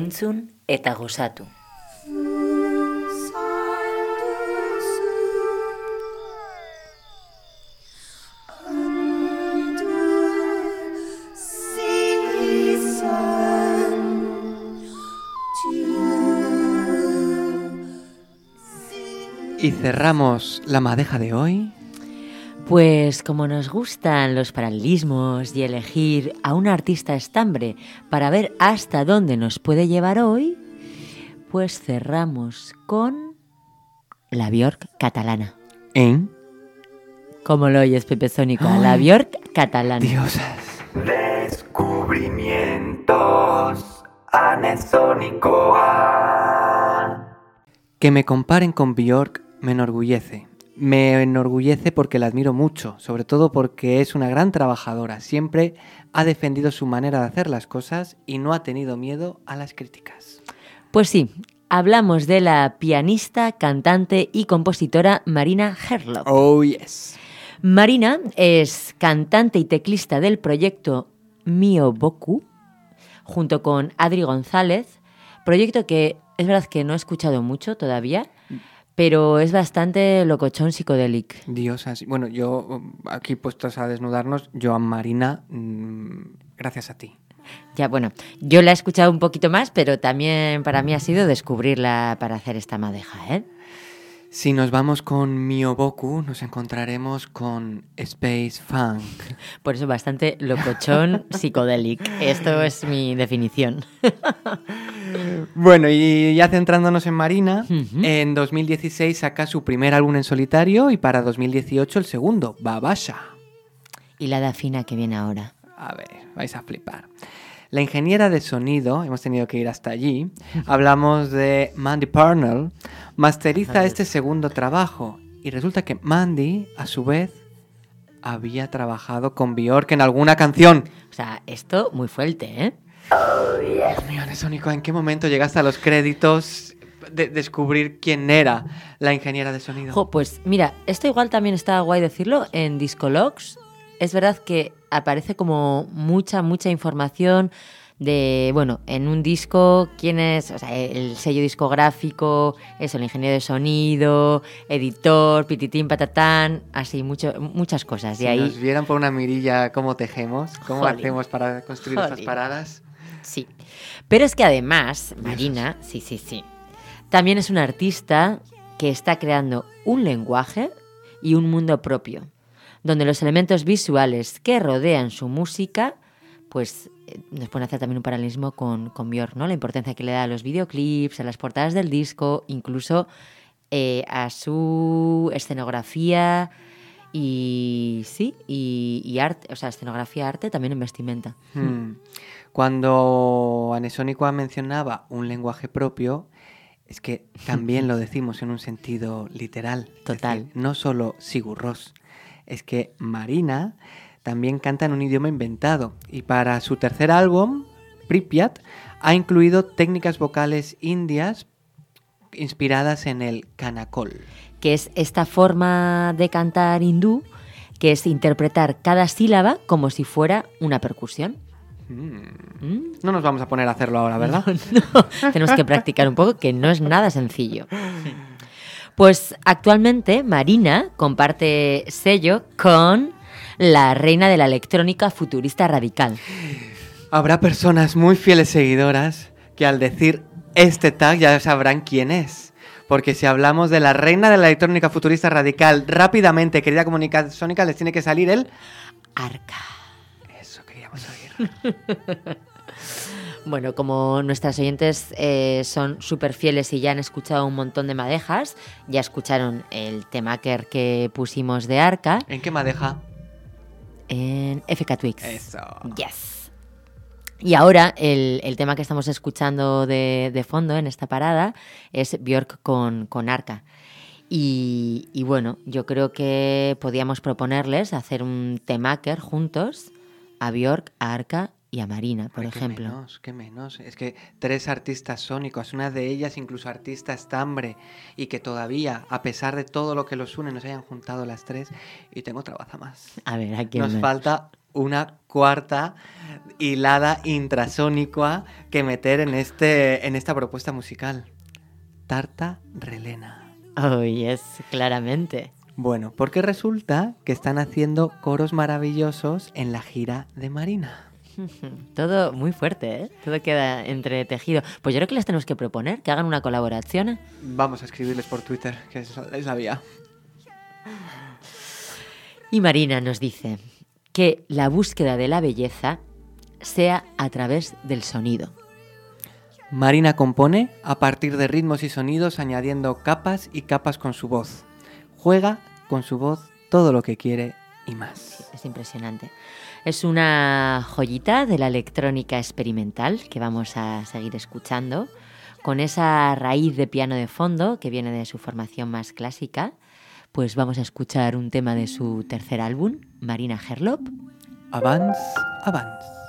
Entzun eta gozatu. Y cerramos la madeja de hoy. Pues como nos gustan los paralelismos y elegir a un artista estambre para ver hasta dónde nos puede llevar hoy, pues cerramos con la Bjork catalana. En Como lo oyes, Pepe Sónico, a la Ay, Bjork catalana. Diosas. Descubrimientos anezónicoa. Que me comparen con Bjork me enorgullece. Me enorgullece porque la admiro mucho, sobre todo porque es una gran trabajadora. Siempre ha defendido su manera de hacer las cosas y no ha tenido miedo a las críticas. Pues sí, hablamos de la pianista, cantante y compositora Marina Herlock. Oh, yes. Marina es cantante y teclista del proyecto Mio Boku, junto con Adri González, proyecto que es verdad que no he escuchado mucho todavía, pero es bastante locochón psicodélico. Diosas. Bueno, yo aquí puestos a desnudarnos, Joan Marina, mm, gracias a ti. Ya, bueno, yo la he escuchado un poquito más, pero también para mí ha sido descubrirla para hacer esta madeja, ¿eh? Si nos vamos con Mioboku, nos encontraremos con Space Funk. Por eso bastante locochón psicodélico. Esto es mi definición. Bueno, y ya centrándonos en Marina, en 2016 saca su primer álbum en solitario y para 2018 el segundo, Babasha. Y la dafina que viene ahora. A ver, vais a flipar. La ingeniera de sonido, hemos tenido que ir hasta allí, hablamos de Mandy Parnell, masteriza este segundo trabajo y resulta que Mandy, a su vez, había trabajado con Bjork en alguna canción. O sea, esto muy fuerte, ¿eh? Dios mío, Nesónico, ¿en qué momento llegaste a los créditos de descubrir quién era la ingeniera de sonido? Jo, pues mira, esto igual también está guay decirlo en Discologs. Es verdad que aparece como mucha, mucha información de, bueno, en un disco, quién es, o sea, el sello discográfico, eso, el ingeniero de sonido, editor, pititín, patatán, así, mucho, muchas cosas. Si De ahí, nos vieran por una mirilla cómo tejemos, cómo Jolín. hacemos para construir estas Jolín. paradas. Sí. Pero es que además, Marina, sí, sí, sí, también es una artista que está creando un lenguaje y un mundo propio, donde los elementos visuales que rodean su música, pues eh, nos pueden hacer también un paralelismo con, con Björk, ¿no? La importancia que le da a los videoclips, a las portadas del disco, incluso eh, a su escenografía y sí, y, y arte, o sea, escenografía, arte, también en vestimenta. Hmm. Cuando Anesónico mencionaba un lenguaje propio, es que también lo decimos en un sentido literal. Total. decir, no solo Sigur Rós, es que Marina también canta en un idioma inventado y para su tercer álbum, Pripyat, ha incluido técnicas vocales indias inspiradas en el kanakol. que es esta forma de cantar hindú, que es interpretar cada sílaba como si fuera una percusión. Mm. No nos vamos a poner a hacerlo ahora, ¿verdad? No, tenemos que practicar un poco, que no es nada sencillo. Pues actualmente Marina comparte sello con la reina de la electrónica futurista radical. Habrá personas muy fieles seguidoras que al decir este tag ya sabrán quién es. Porque si hablamos de la reina de la electrónica futurista radical, rápidamente, querida comunidad sónica, les tiene que salir el Arca. Eso queríamos oír. Bueno, como nuestras oyentes eh, son súper fieles y ya han escuchado un montón de madejas, ya escucharon el temaker que pusimos de Arca ¿En qué madeja? en FK Twix. Eso. Yes. Y ahora el, el tema que estamos escuchando de, de fondo en esta parada es Björk con, con Arca. Y, y bueno, yo creo que podíamos proponerles hacer un temaker juntos a Björk, a Arca y a Marina, por Ay, qué ejemplo. menos, qué menos. Es que tres artistas sónicos, una de ellas incluso artista estambre, y que todavía, a pesar de todo lo que los une, nos hayan juntado las tres. Y tengo otra baza más. A ver, ¿a quién Nos más? falta una cuarta hilada intrasónica que meter en, este, en esta propuesta musical. Tarta Relena. Oh, yes, claramente. Bueno, porque resulta que están haciendo coros maravillosos en la gira de Marina. Todo muy fuerte, ¿eh? Todo queda entretejido. Pues yo creo que les tenemos que proponer que hagan una colaboración. Vamos a escribirles por Twitter, que es, es la vía. Y Marina nos dice que la búsqueda de la belleza sea a través del sonido. Marina compone a partir de ritmos y sonidos añadiendo capas y capas con su voz. Juega con su voz todo lo que quiere y más. Es impresionante. Es una joyita de la electrónica experimental que vamos a seguir escuchando, con esa raíz de piano de fondo que viene de su formación más clásica. Pues vamos a escuchar un tema de su tercer álbum, Marina Herlop. Avance, avance.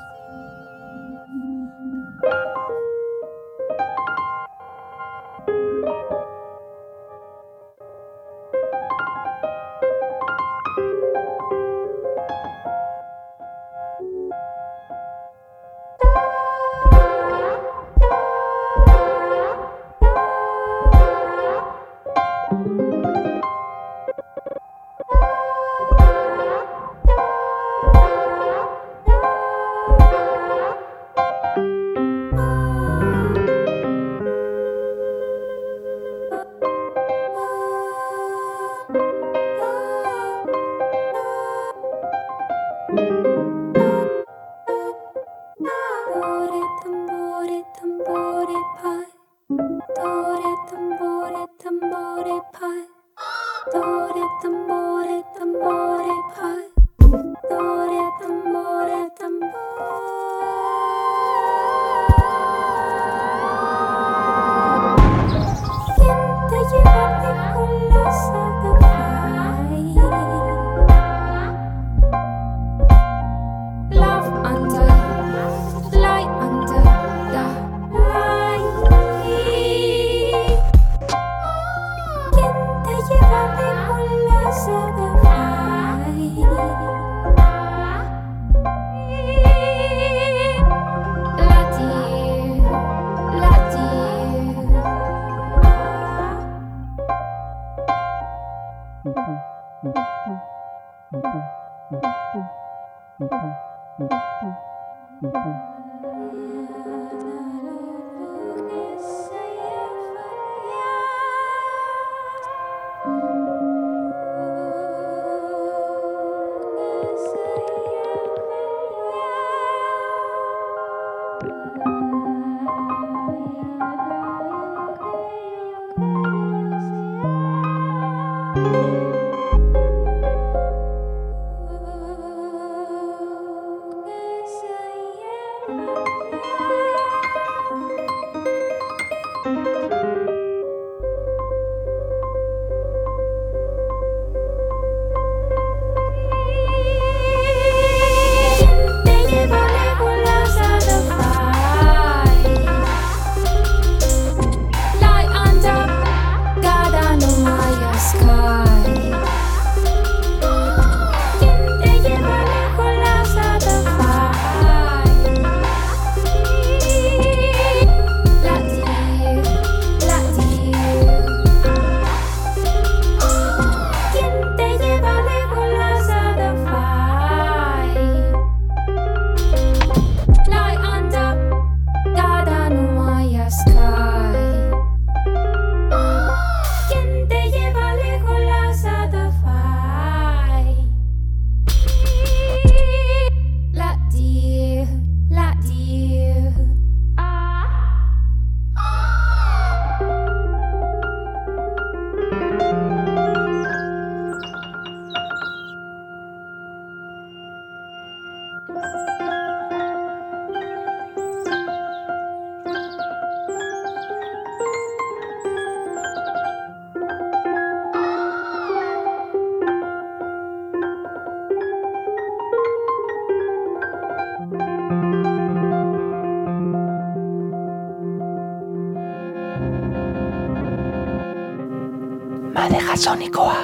sonikoa.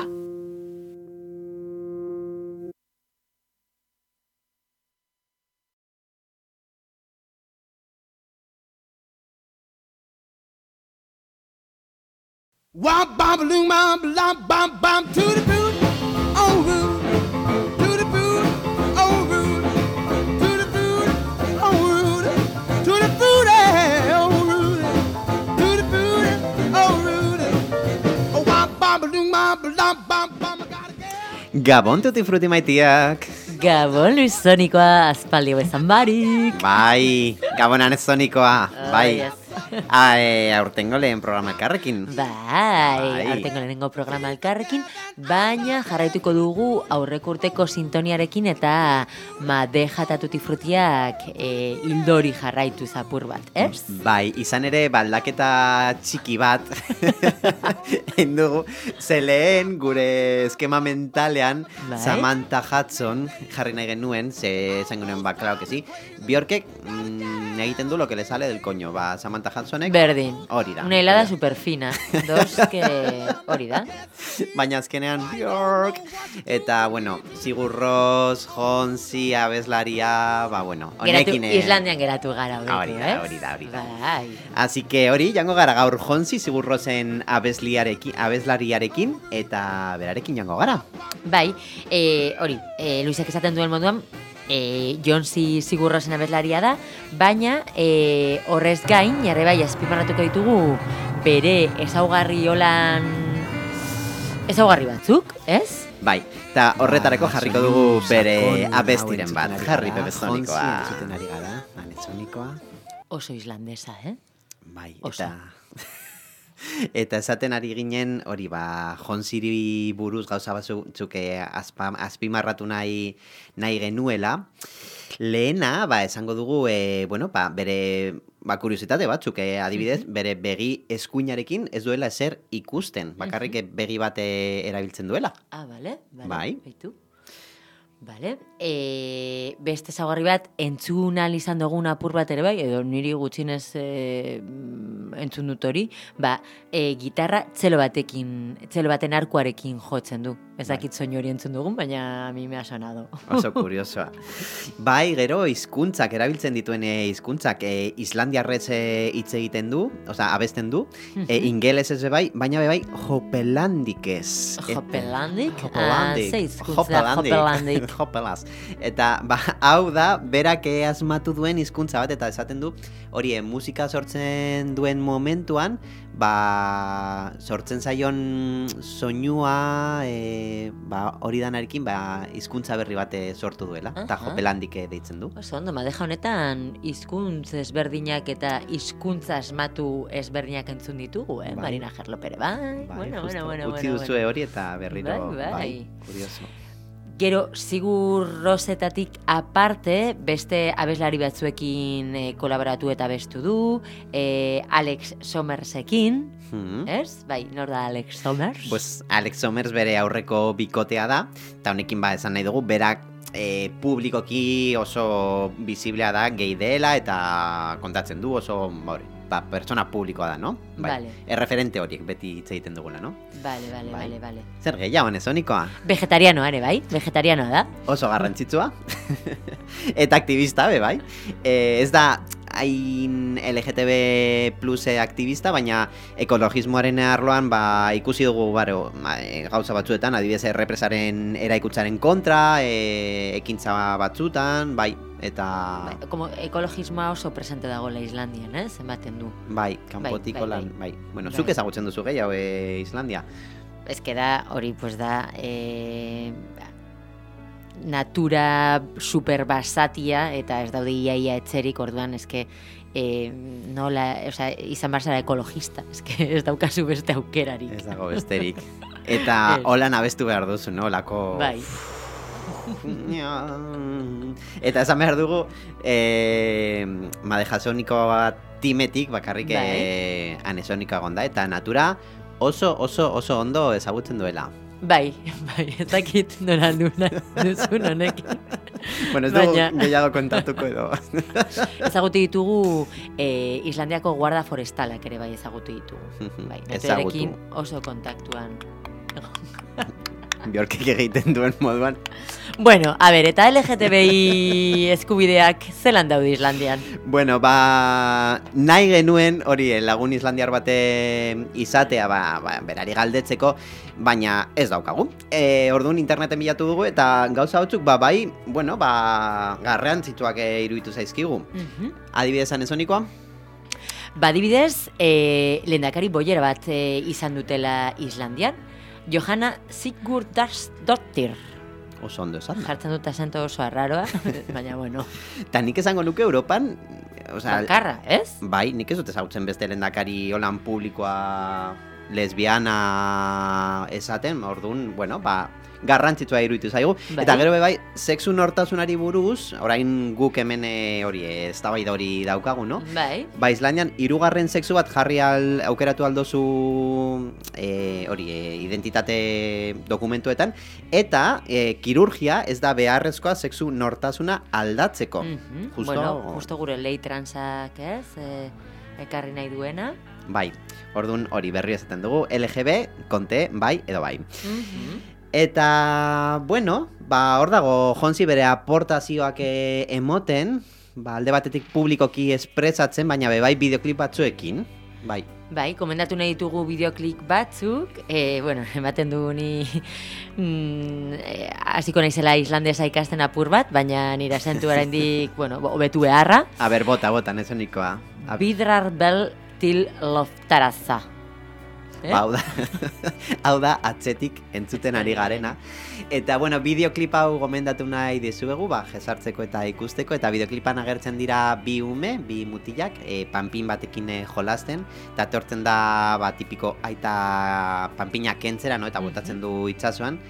Wop bop loom bop bop to the Gabon tuti fruti maitiak. Gabon Luisonikoa aspaldi bezan barik. Bai, Gabon anezonikoa. Bai. yes. Ah, e, aurtengo lehen programa elkarrekin. Bai, Bai. aurtengo lehenengo programa elkarrekin, baina jarraituko dugu aurreko urteko sintoniarekin eta madeja eta tutifrutiak e, hildori jarraitu zapur bat, ez? Bai, izan ere baldaketa txiki bat egin dugu. Ze lehen gure eskema mentalean Bai. Samantha Hudson jarri nahi genuen, ze esan genuen ba, claro que sí. Bjorkek mm, egiten du lo que le sale del coño. Ba, Samantha Hudsonek Berdin. hori da. Una helada super fina. Dos que hori da. Baina azkenean Bjork eta bueno, Sigurros, Jonsi, Abeslaria, ba bueno, honekin eh, Islandian geratu gara Hori da, ez? hori da, hori da. Bai. Así que hori jango gara gaur Jonsi Sigurrosen abesliarekin, abeslariarekin eta berarekin jango gara. Bai, e, hori, e, Luisek esaten duen moduan, e, Jonsi Sigurrosen abeslaria da, baina e, horrez gain, jarre bai, azpimarratuko ditugu bere ezaugarri holan ezaugarri batzuk, ez? Bai, eta horretarako Ah, jarriko dugu bere abestiren bat. Jarri anezonikoa. Oso islandesa, eh? Bai, Oso. eta... Esaten ari ginen, hori ba, jonsiri buruz gauza batzuk eh, azpimarratu nahi, nahi genuela. Lehena, ba, esango dugu, e, bueno, ba, bere ba, kuriositate batzuk, eh, adibidez, bere begi eskuinarekin ez duela ezer ikusten, bakarrik begi bat eh, erabiltzen duela. Ah, bale, bale, Bai. baitu. Bale, e, beste ezaugarri bat entzun izan dugun apur bat ere bai, edo niri gutxinez e, mm, entzun dut hori, ba, e, gitarra txelo batekin, txelo baten arkuarekin jotzen du. Ez dakit soinu hori entzun dugun, baina mi me ha sonado. Oso kuriosoa. Bai, gero hizkuntzak erabiltzen dituen eh, hizkuntzak e, Islandiarrez eh, hitz egiten du, osea, abesten du, e, ingeles ez bai, baina bai hopelandikez. Et- Hopelandik? Hopelandik. Ah, Hopelandik. hopelandik. Hopelaz. Eta ba, hau da, berak eh, asmatu duen hizkuntza bat, eta esaten du, hori, eh, musika sortzen duen momentuan, ba, sortzen zaion soinua, e, ba, hori danarekin, ba, hizkuntza berri bat eh, sortu duela, eta Aha. hopelandik eh, deitzen du. Oso ondo, madeja honetan hizkuntz ezberdinak eta hizkuntza asmatu ezberdinak entzun ditugu, eh? Bai. Marina Gerlopere, bai, Bai, bueno, justo. bueno, bueno, Utzi bueno, duzue bueno. hori eta berriro, Bai, bai. kurioso. Gero, zigur rosetatik aparte, beste abeslari batzuekin eh, kolaboratu eta bestu du, eh, Alex Somersekin, Hmm. ez? Bai, nor da Alex Somers? Pues Alex Somers bere aurreko bikotea da, eta honekin ba esan nahi dugu, berak e, publikoki oso visiblea da gehi dela eta kontatzen du oso hori, ba, pertsona publikoa da, no? Vale. Erreferente horiek beti hitz egiten dugula, no? Bale, bale, Bai. bale, bale. Zer gehiago, nezonikoa? Vegetarianoa ere, bai? Vegetarianoa da? Oso garrantzitsua. eta aktivista, be, bai. E, ez da, hain LGTB plus aktivista, baina ekologismoaren arloan ba, ikusi dugu baro, ba, e, gauza batzuetan, adibidez errepresaren eraikutzaren kontra, e, ekintza batzutan, bai, eta Como ekologismoa oso presente dagoela Islandian, eh? Zenbaten du. bai, kanpotiko bai, bai. lan, bai. Bueno, Bai. zuk ezagutzen duzu gehiago e, Islandia. Ez que da, hori, pues da, eh, natura super basatia eta ez daude iaia etzerik, orduan eske eh, nola, osea, izan behar zara ekologista, eske ez daukazu beste aukerarik. Ez dago besterik. Eta Ez. holan abestu behar duzu, no? Lako... Bai. Eta esan behar dugu, e, madejasoniko timetik bakarrik Bai. e, anesonikoa gonda, eta natura oso, oso, oso ondo ezagutzen duela. Bai, bai, ez dakit nola nuna duzun honekin. Bueno, ez dugu Baina- gehiago kontatuko edo. Ezagutu ditugu eh, Islandiako guarda forestalak ere bai ezagutu ditugu. Bai, Ezagutu. oso kontaktuan Bjorkik egiten duen moduan. Bueno, a ber, eta LGTBI eskubideak zelan daude Islandian? Bueno, ba, nahi genuen hori eh, lagun islandiar bate izatea, ba, ba, berari galdetzeko, baina ez daukagu. E, orduan interneten bilatu dugu eta gauza batzuk, ba, bai, bueno, ba, garrantzitsuak eh, iruditu zaizkigu. Mhm. Adibidez, anezonikoa? Badibidez, e, lehendakari boiera bat e, izan dutela Islandian, Johanna Sigurdarsdottir. Oso ondo esan. Jartzen dut asento oso arraroa, baina bueno. Eta nik esango nuke Europan, osea, Bakarra, ez? Bai, nik ez dut ezagutzen beste lehendakari holan publikoa lesbiana esaten, orduan, bueno, ba, garrantzitsua iruditu zaigu. Bai. Eta gero bai, sexu nortasunari buruz, orain guk hemen eh, hori, eh, eztabaida hori daukagu, no? Bai. Ba, Islandian, hirugarren sexu bat jarri al, aukeratu aldozu e, hori, e, identitate dokumentuetan, eta e, kirurgia ez da beharrezkoa sexu nortasuna aldatzeko. Mhm. Justo- Bueno, justo gure lei transak, ez? E, ekarri nahi duena. Bai, orduan hori berri esaten dugu, LGB, konte, bai edo bai. Mhm. Eta, bueno, ba, hor dago, jonzi bere aportazioak eh, emoten, ba, alde batetik publikoki espresatzen, baina be bai bideoklip batzuekin, bai. Bai, komendatu nahi ditugu bideoklik batzuk, e, bueno, ematen du ni mm, eh, hasiko naizela islandesa ikasten apur bat, baina nire asentu oraindik, bueno, hobetu beharra. A ber, bota, bota, nezonikoa. A- Bidrar bel til loftaraza. Eh? Ba, hau da, hau da atzetik entzuten ari garena. Eta, bueno, bideoklip hau gomendatu nahi dizuegu, ba, jesartzeko eta ikusteko, eta bideoklipan agertzen dira bi ume, bi mutilak, e, panpin batekin e, jolasten, eta etortzen da, ba, tipiko aita panpina kentzera, no, eta botatzen du itsasoan.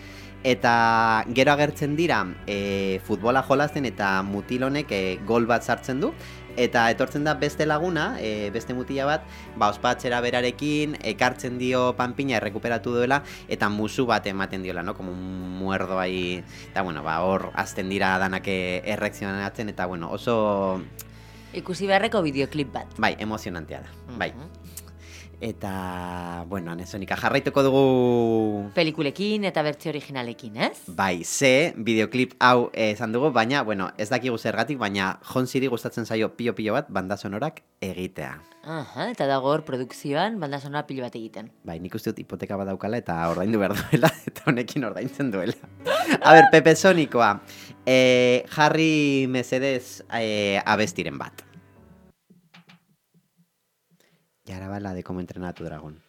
Eta gero agertzen dira e, futbola jolasten eta mutil honek e, gol bat sartzen du. Eta etortzen da beste laguna, e, beste mutila bat, ba, ospatzera berarekin, ekartzen dio panpina errekuperatu duela, eta musu bat ematen diola, no? Como un muerdo ahí. Eta, bueno, ba, hor azten dira danak eh, erreakzionatzen, eta, bueno, oso, Ikusi beharreko bideoklip bat. bai, emozionantea da, bai. Eta, bueno, anezonika, jarraituko dugu Pelikulekin eta bertzio originalekin, ez? Bai, ze bideoklip hau eh, esan dugu, baina, bueno, ez dakigu zergatik, baina Jonsiri gustatzen zaio pilo-pilo bat banda sonorak egitea. Aha, eta dago hor produkzioan banda sonora pilo bat egiten. Bai, nik uste dut hipoteka bat daukala eta ordaindu behar duela, eta honekin ordaintzen duela. A ber, Pepe Sonikoa, eh, jarri mesedez eh, abestiren bat. Yara bala de cómo entrenar a tu dragón.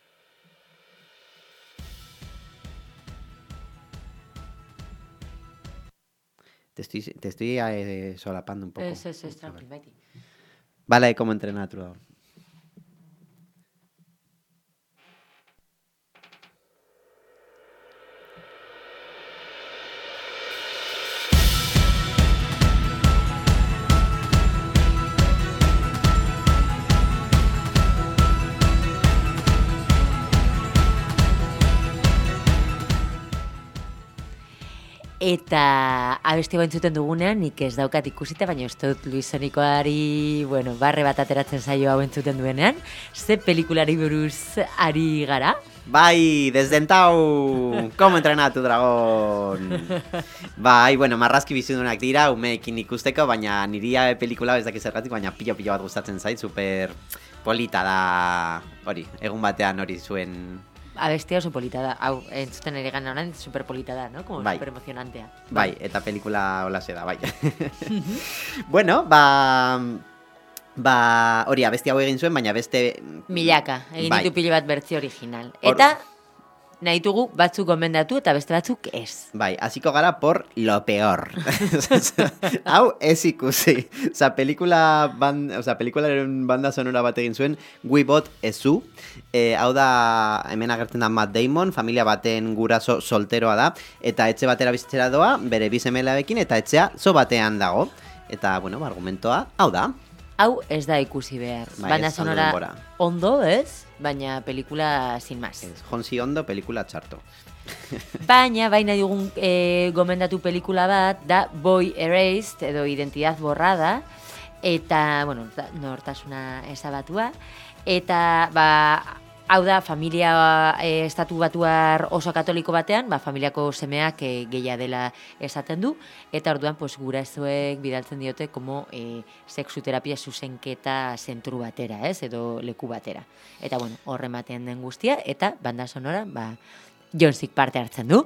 Te estoy, te estoy eh, solapando un poco. Ez, ez, ez, tranquil, baiti. Bala de cómo entrenar a tu dragón. Eta abesti entzuten dugunean, nik ez daukat ikusita, baina ez dut Luis Sonikoari, bueno, barre bat ateratzen zaio hau entzuten duenean. Ze pelikulari buruz ari gara? Bai, desdentau, como entrenar a tu dragón. Bai, bueno, marrazki bizidunak dira, umeekin ikusteko, baina niria pelikula ez dakiz zergatik, baina pilo-pilo bat gustatzen zait, super polita da, hori, egun batean hori zuen, Abestia oso polita da. Hau, entzuten ere gana orain, super polita da, no? Como Bai. super emocionantea. bai, eta pelikula hola da, bai. bueno, ba, ba, hori, abesti hau egin zuen, baina beste... Milaka, egin Bai. ditu pilo bat bertzio original. Eta nahi dugu batzuk gomendatu eta beste batzuk ez. Bai, hasiko gara por lo peor. Hau ez ikusi. Osa, pelikula, ban, osa, pelikularen banda sonora bat egin zuen, We Bought a Zoo. E, hau da, hemen agertzen da Matt Damon, familia baten guraso solteroa da, eta etxe batera bizitzera doa, bere bizemelabekin, eta etxea zo batean dago. Eta, bueno, ba, argumentoa, hau da. Hau ez da ikusi behar. Bai, Banda ez sonora ondo, ez? Baina pelikula sin más. Jonsi ondo, pelikula txarto. Baina, baina dugun e, gomendatu pelikula bat, da Boy Erased, edo Identidad Borrada, eta, bueno, nortasuna ezabatua, eta, ba, hau da, familia e, estatu batuar oso katoliko batean, ba, familiako semeak e, gehia dela esaten du, eta orduan, pues, gurasoek bidaltzen diote, como e, sexuterapia zuzenketa zentru batera, ez, edo leku batera. Eta, bueno, horren batean den guztia, eta banda sonora, ba, Jonsik parte hartzen du.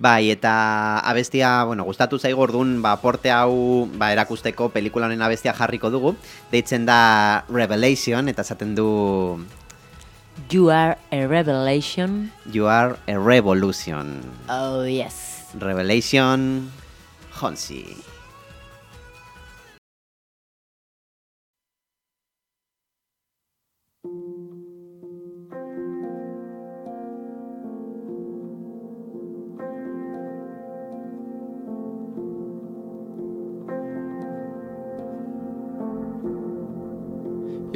Bai, eta abestia, bueno, gustatu zaigu orduan, ba, porte hau, ba, erakusteko pelikula honen abestia jarriko dugu. Deitzen da Revelation, eta esaten du You are a revelation. You are a revolution. Oh, yes. Revelation, Honsi.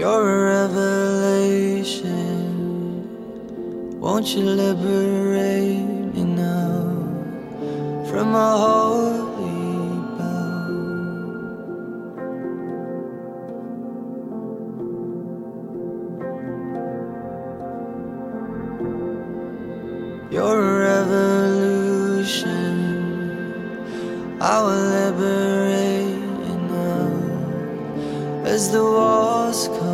You're a revelation. Won't you liberate me now from a holy bow? You're a revolution. I will liberate you now as the walls come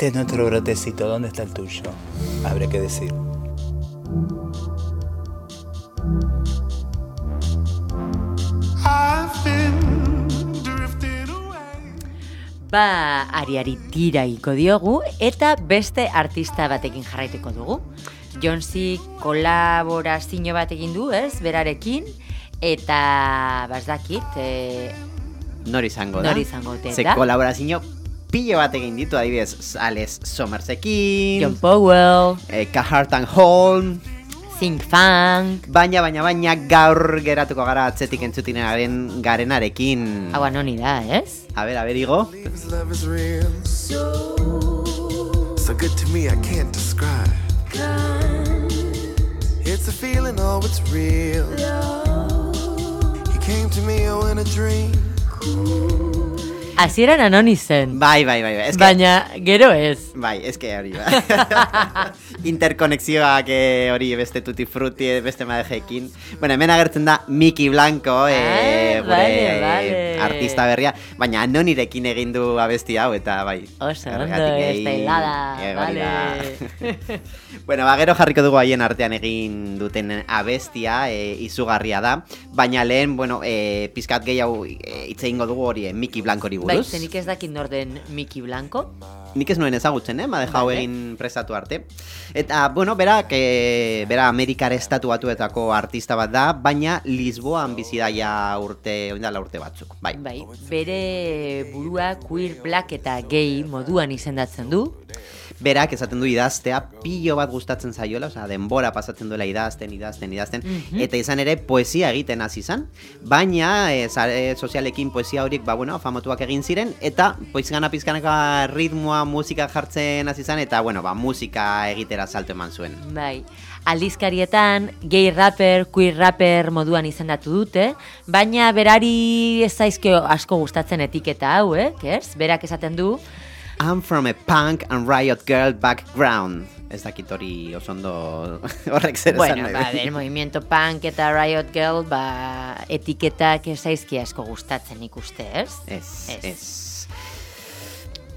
Este es nuestro brotecito, ¿dónde está el tuyo? Habría que decir. Ba, ariari tira iko diogu, eta beste artista batekin jarraituko dugu. Jonsi kolaborazio bat egin du, ez, berarekin, eta bazdakit, e, nor izango da. Nor izango ote Ze da? kolaborazio pilo bat egin ditu, adibidez, Alex Somersekin, John Powell, eh, Cahartan Holm, Think Funk, baina, baina, baina, gaur geratuko gara atzetik entzutinaren garenarekin. hau anoni da, ez? A ber, a ber, Igo. So, good to me, I can't describe. It's a feeling, oh, it's real. He came to me, oh, in a dream. Hasieran anoni zen. Bai, bai, bai, bai. Que, Baina gero ez. Bai, eske hori ba. Interkonexioak eh, hori beste tutti frutti, beste madejekin. Bueno, hemen agertzen da Miki Blanco, eh, gure vale, vale. artista berria, baina anonirekin egin du abesti hau eta bai. Oso ondo, Horregatik ez gehi- da hilada, eh, hori vale. da. bueno, ba, gero jarriko dugu haien artean egin duten abestia, e, izugarria da, baina lehen, bueno, e, pizkat gehiago e, hitz egingo dugu hori e, Miki Blancori Bai, buruz. zenik ez dakit nor den Miki Blanco. Nik ez nuen ezagutzen, eh? Madejau Vale. egin prestatu arte. Eta, bueno, berak, e, bera Amerikar estatu batuetako artista bat da, baina Lisboan bizi da ja urte, oindala urte batzuk. Bai. Bai, bere burua queer black eta gay moduan izendatzen du. Berak esaten du idaztea pilo bat gustatzen zaiola, osea, denbora pasatzen duela idazten, idazten, idazten, Mhm. eta izan ere poesia egiten hasi izan, baina e, sare sozialekin poesia horiek, ba, bueno, famatuak egin ziren, eta poizgana pizkanaka ritmoa, musika jartzen hasi izan, eta, bueno, ba, musika egitera salto eman zuen. Bai, aldizkarietan gay rapper, queer rapper moduan izendatu dute, baina berari ez zaizkio asko gustatzen etiketa hau, eh? Ez? Berak esaten du, I'm from a punk and riot girl background. Ez dakit hori oso ondo horrek zer esan bueno, nahi ba, duen. del movimiento punk eta riot girl, ba, etiketak ez zaizki asko gustatzen ikuste, ez? Ez, ez.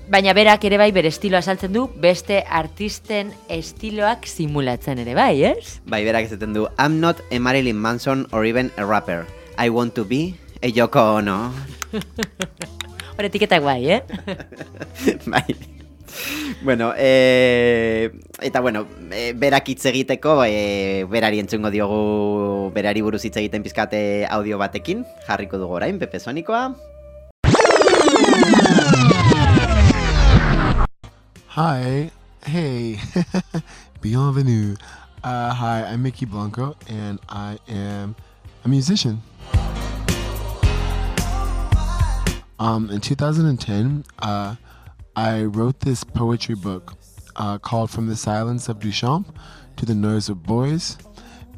Baina berak ere bai bere estiloa saltzen du, beste artisten estiloak simulatzen ere bai, ez? Bai, berak esaten du, I'm not a Marilyn Manson or even a rapper. I want to be a Yoko Ono. Hor etiketak bai, eh? bai. Bueno, eh, eta bueno, eh, berak hitz egiteko, eh, berari entzungo diogu, berari buruz hitz egiten pizkate audio batekin, jarriko dugu orain, Pepe Sonikoa. Hi, hey, bienvenue. Uh, hi, I'm Mickey Blanco, and I am a musician. Um, in 2010, uh, I wrote this poetry book uh, called From the Silence of Duchamp to the Noise of Boys.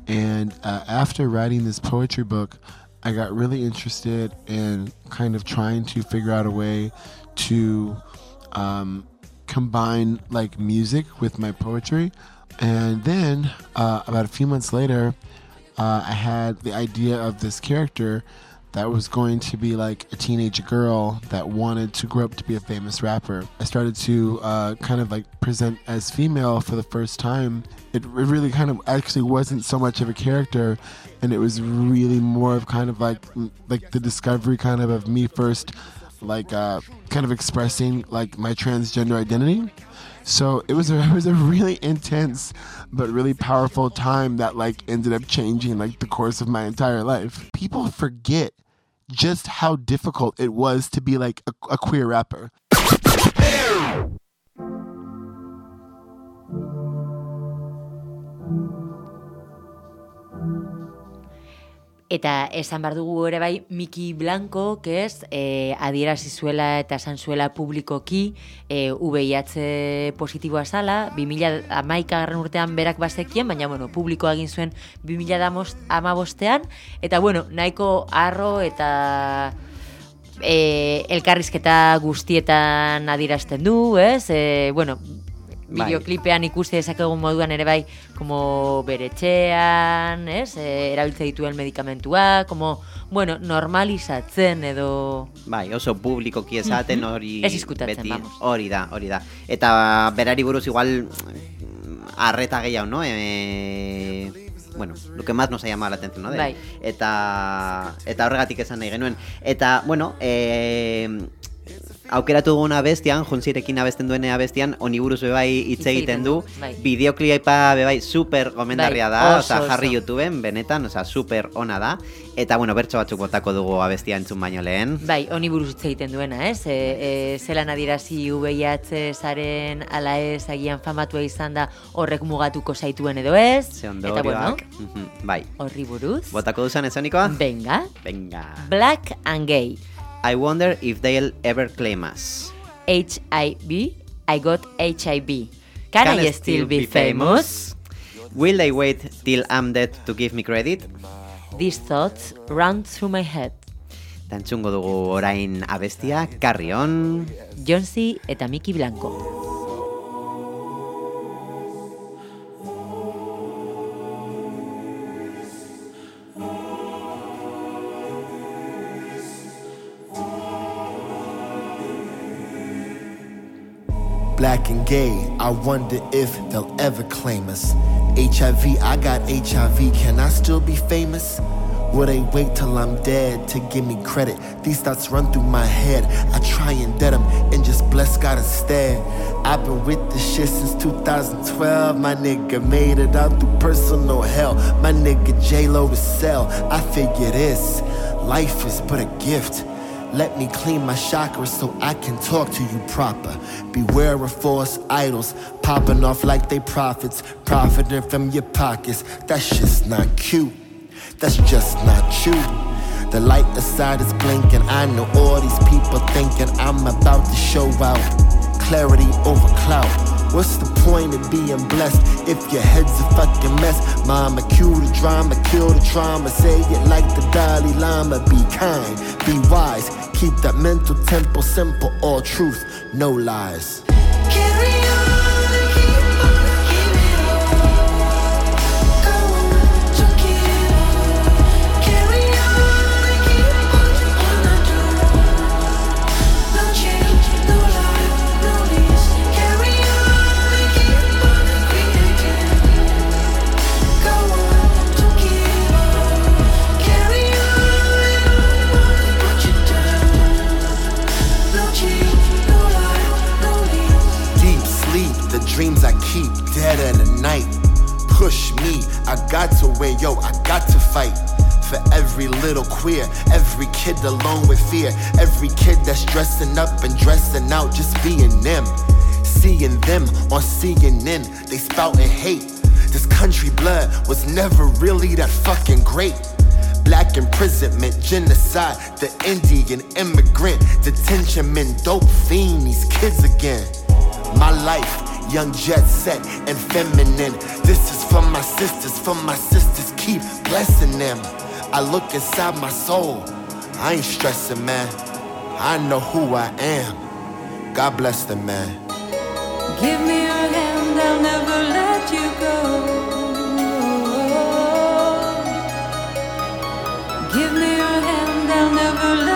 And uh, after writing this poetry book, I got really interested in kind of trying to figure out a way to um, combine like music with my poetry. And then uh, about a few months later, uh, I had the idea of this character that was going to be like a teenage girl that wanted to grow up to be a famous rapper. I started to uh, kind of like present as female for the first time. It r- really kind of actually wasn't so much of a character, and it was really more of kind of like like the discovery kind of of me first, like uh, kind of expressing like my transgender identity. So it was a it was a really intense but really powerful time that like ended up changing like the course of my entire life. People forget just how difficult it was to be like a, a queer rapper. Eta esan behar dugu ere bai Miki Blanco, ez, e, adierazi zuela eta esan zuela publikoki e, VIH positiboa zala, 2000 garren urtean berak bazekien, baina bueno, publikoa egin zuen 2000 amabostean, eta bueno, nahiko arro eta e, elkarrizketa guztietan adierazten du, ez? E, bueno, Bai. bideoklipean ikusi dezakegun moduan ere bai, como bere etxean, ez? E, erabiltze dituen medikamentua, como, bueno, normalizatzen edo... Bai, oso publikoki esaten Mhm. hori Ez izkutatzen, beti vamos. hori da, hori da. Eta berari buruz igual mm, arreta gehiago, ¿no? Eh, bueno, lo que más nos ha llamado la atención, ¿no? De- Bai. Eta eta horregatik esan nahi genuen. Eta, bueno, eh, aukeratu dugun abestian, Jonsirekin abesten duen abestian, honi buruz bebai hitz egiten du. bai. Bideoklipa bebai super gomendarria Bai, da, oso, osea, jarri oso. YouTubeen, benetan, osea, super ona da. Eta, bueno, bertso batzuk botako dugu abestia entzun baino lehen. Bai, honi buruz hitz egiten duena, ez? E, e, zelan adirazi VIH zaren ala ez agian famatua izan da horrek mugatuko zaituen edo ez. Ze Eta bueno, ondorioak. Mhm, bai. horri buruz. Botako duzan ezonikoa? Venga. Venga. Black and Gay. I wonder if they'll ever claim us. HIV. I got HIV. Can, I still be famous? Will they wait till I'm dead to give me credit? These thoughts run through my head. Tantzungo dugu orain abestia, Carrion. Jonsi eta Miki Blanco. Black and gay, I wonder if they'll ever claim us. HIV, I got HIV, can I still be famous? Will they wait till I'm dead to give me credit? These thoughts run through my head. I try and dead them and just bless God instead. I've been with this shit since 2012. My nigga made it out through personal hell. My nigga J-Lo to sell. I figure this life is but a gift. Let me clean my chakras so I can talk to you proper. Beware of false idols popping off like they prophets, profiting from your pockets. That's just not cute. That's just not true. The light aside is blinking. I know all these people thinking I'm about to show out. Clarity over clout. What's the point of being blessed if your head's a fucking mess? Mama, cue the drama, kill the trauma. Say it like the Dalai Lama. Be kind, be wise. Keep that mental tempo simple. All truth, no lies. Dreams I keep dead in the night. Push me, I got to win, yo, I got to fight. For every little queer, every kid alone with fear, every kid that's dressing up and dressing out, just being them. Seeing them on CNN, they spouting hate. This country blood was never really that fucking great. Black imprisonment, genocide, the Indian immigrant, detention men, dope fiend, these kids again. My life, young jet set and feminine. This is for my sisters, for my sisters, keep blessing them. I look inside my soul, I ain't stressing, man. I know who I am. God bless them, man. Give me your hand, I'll never let you go. Give me your hand, I'll never let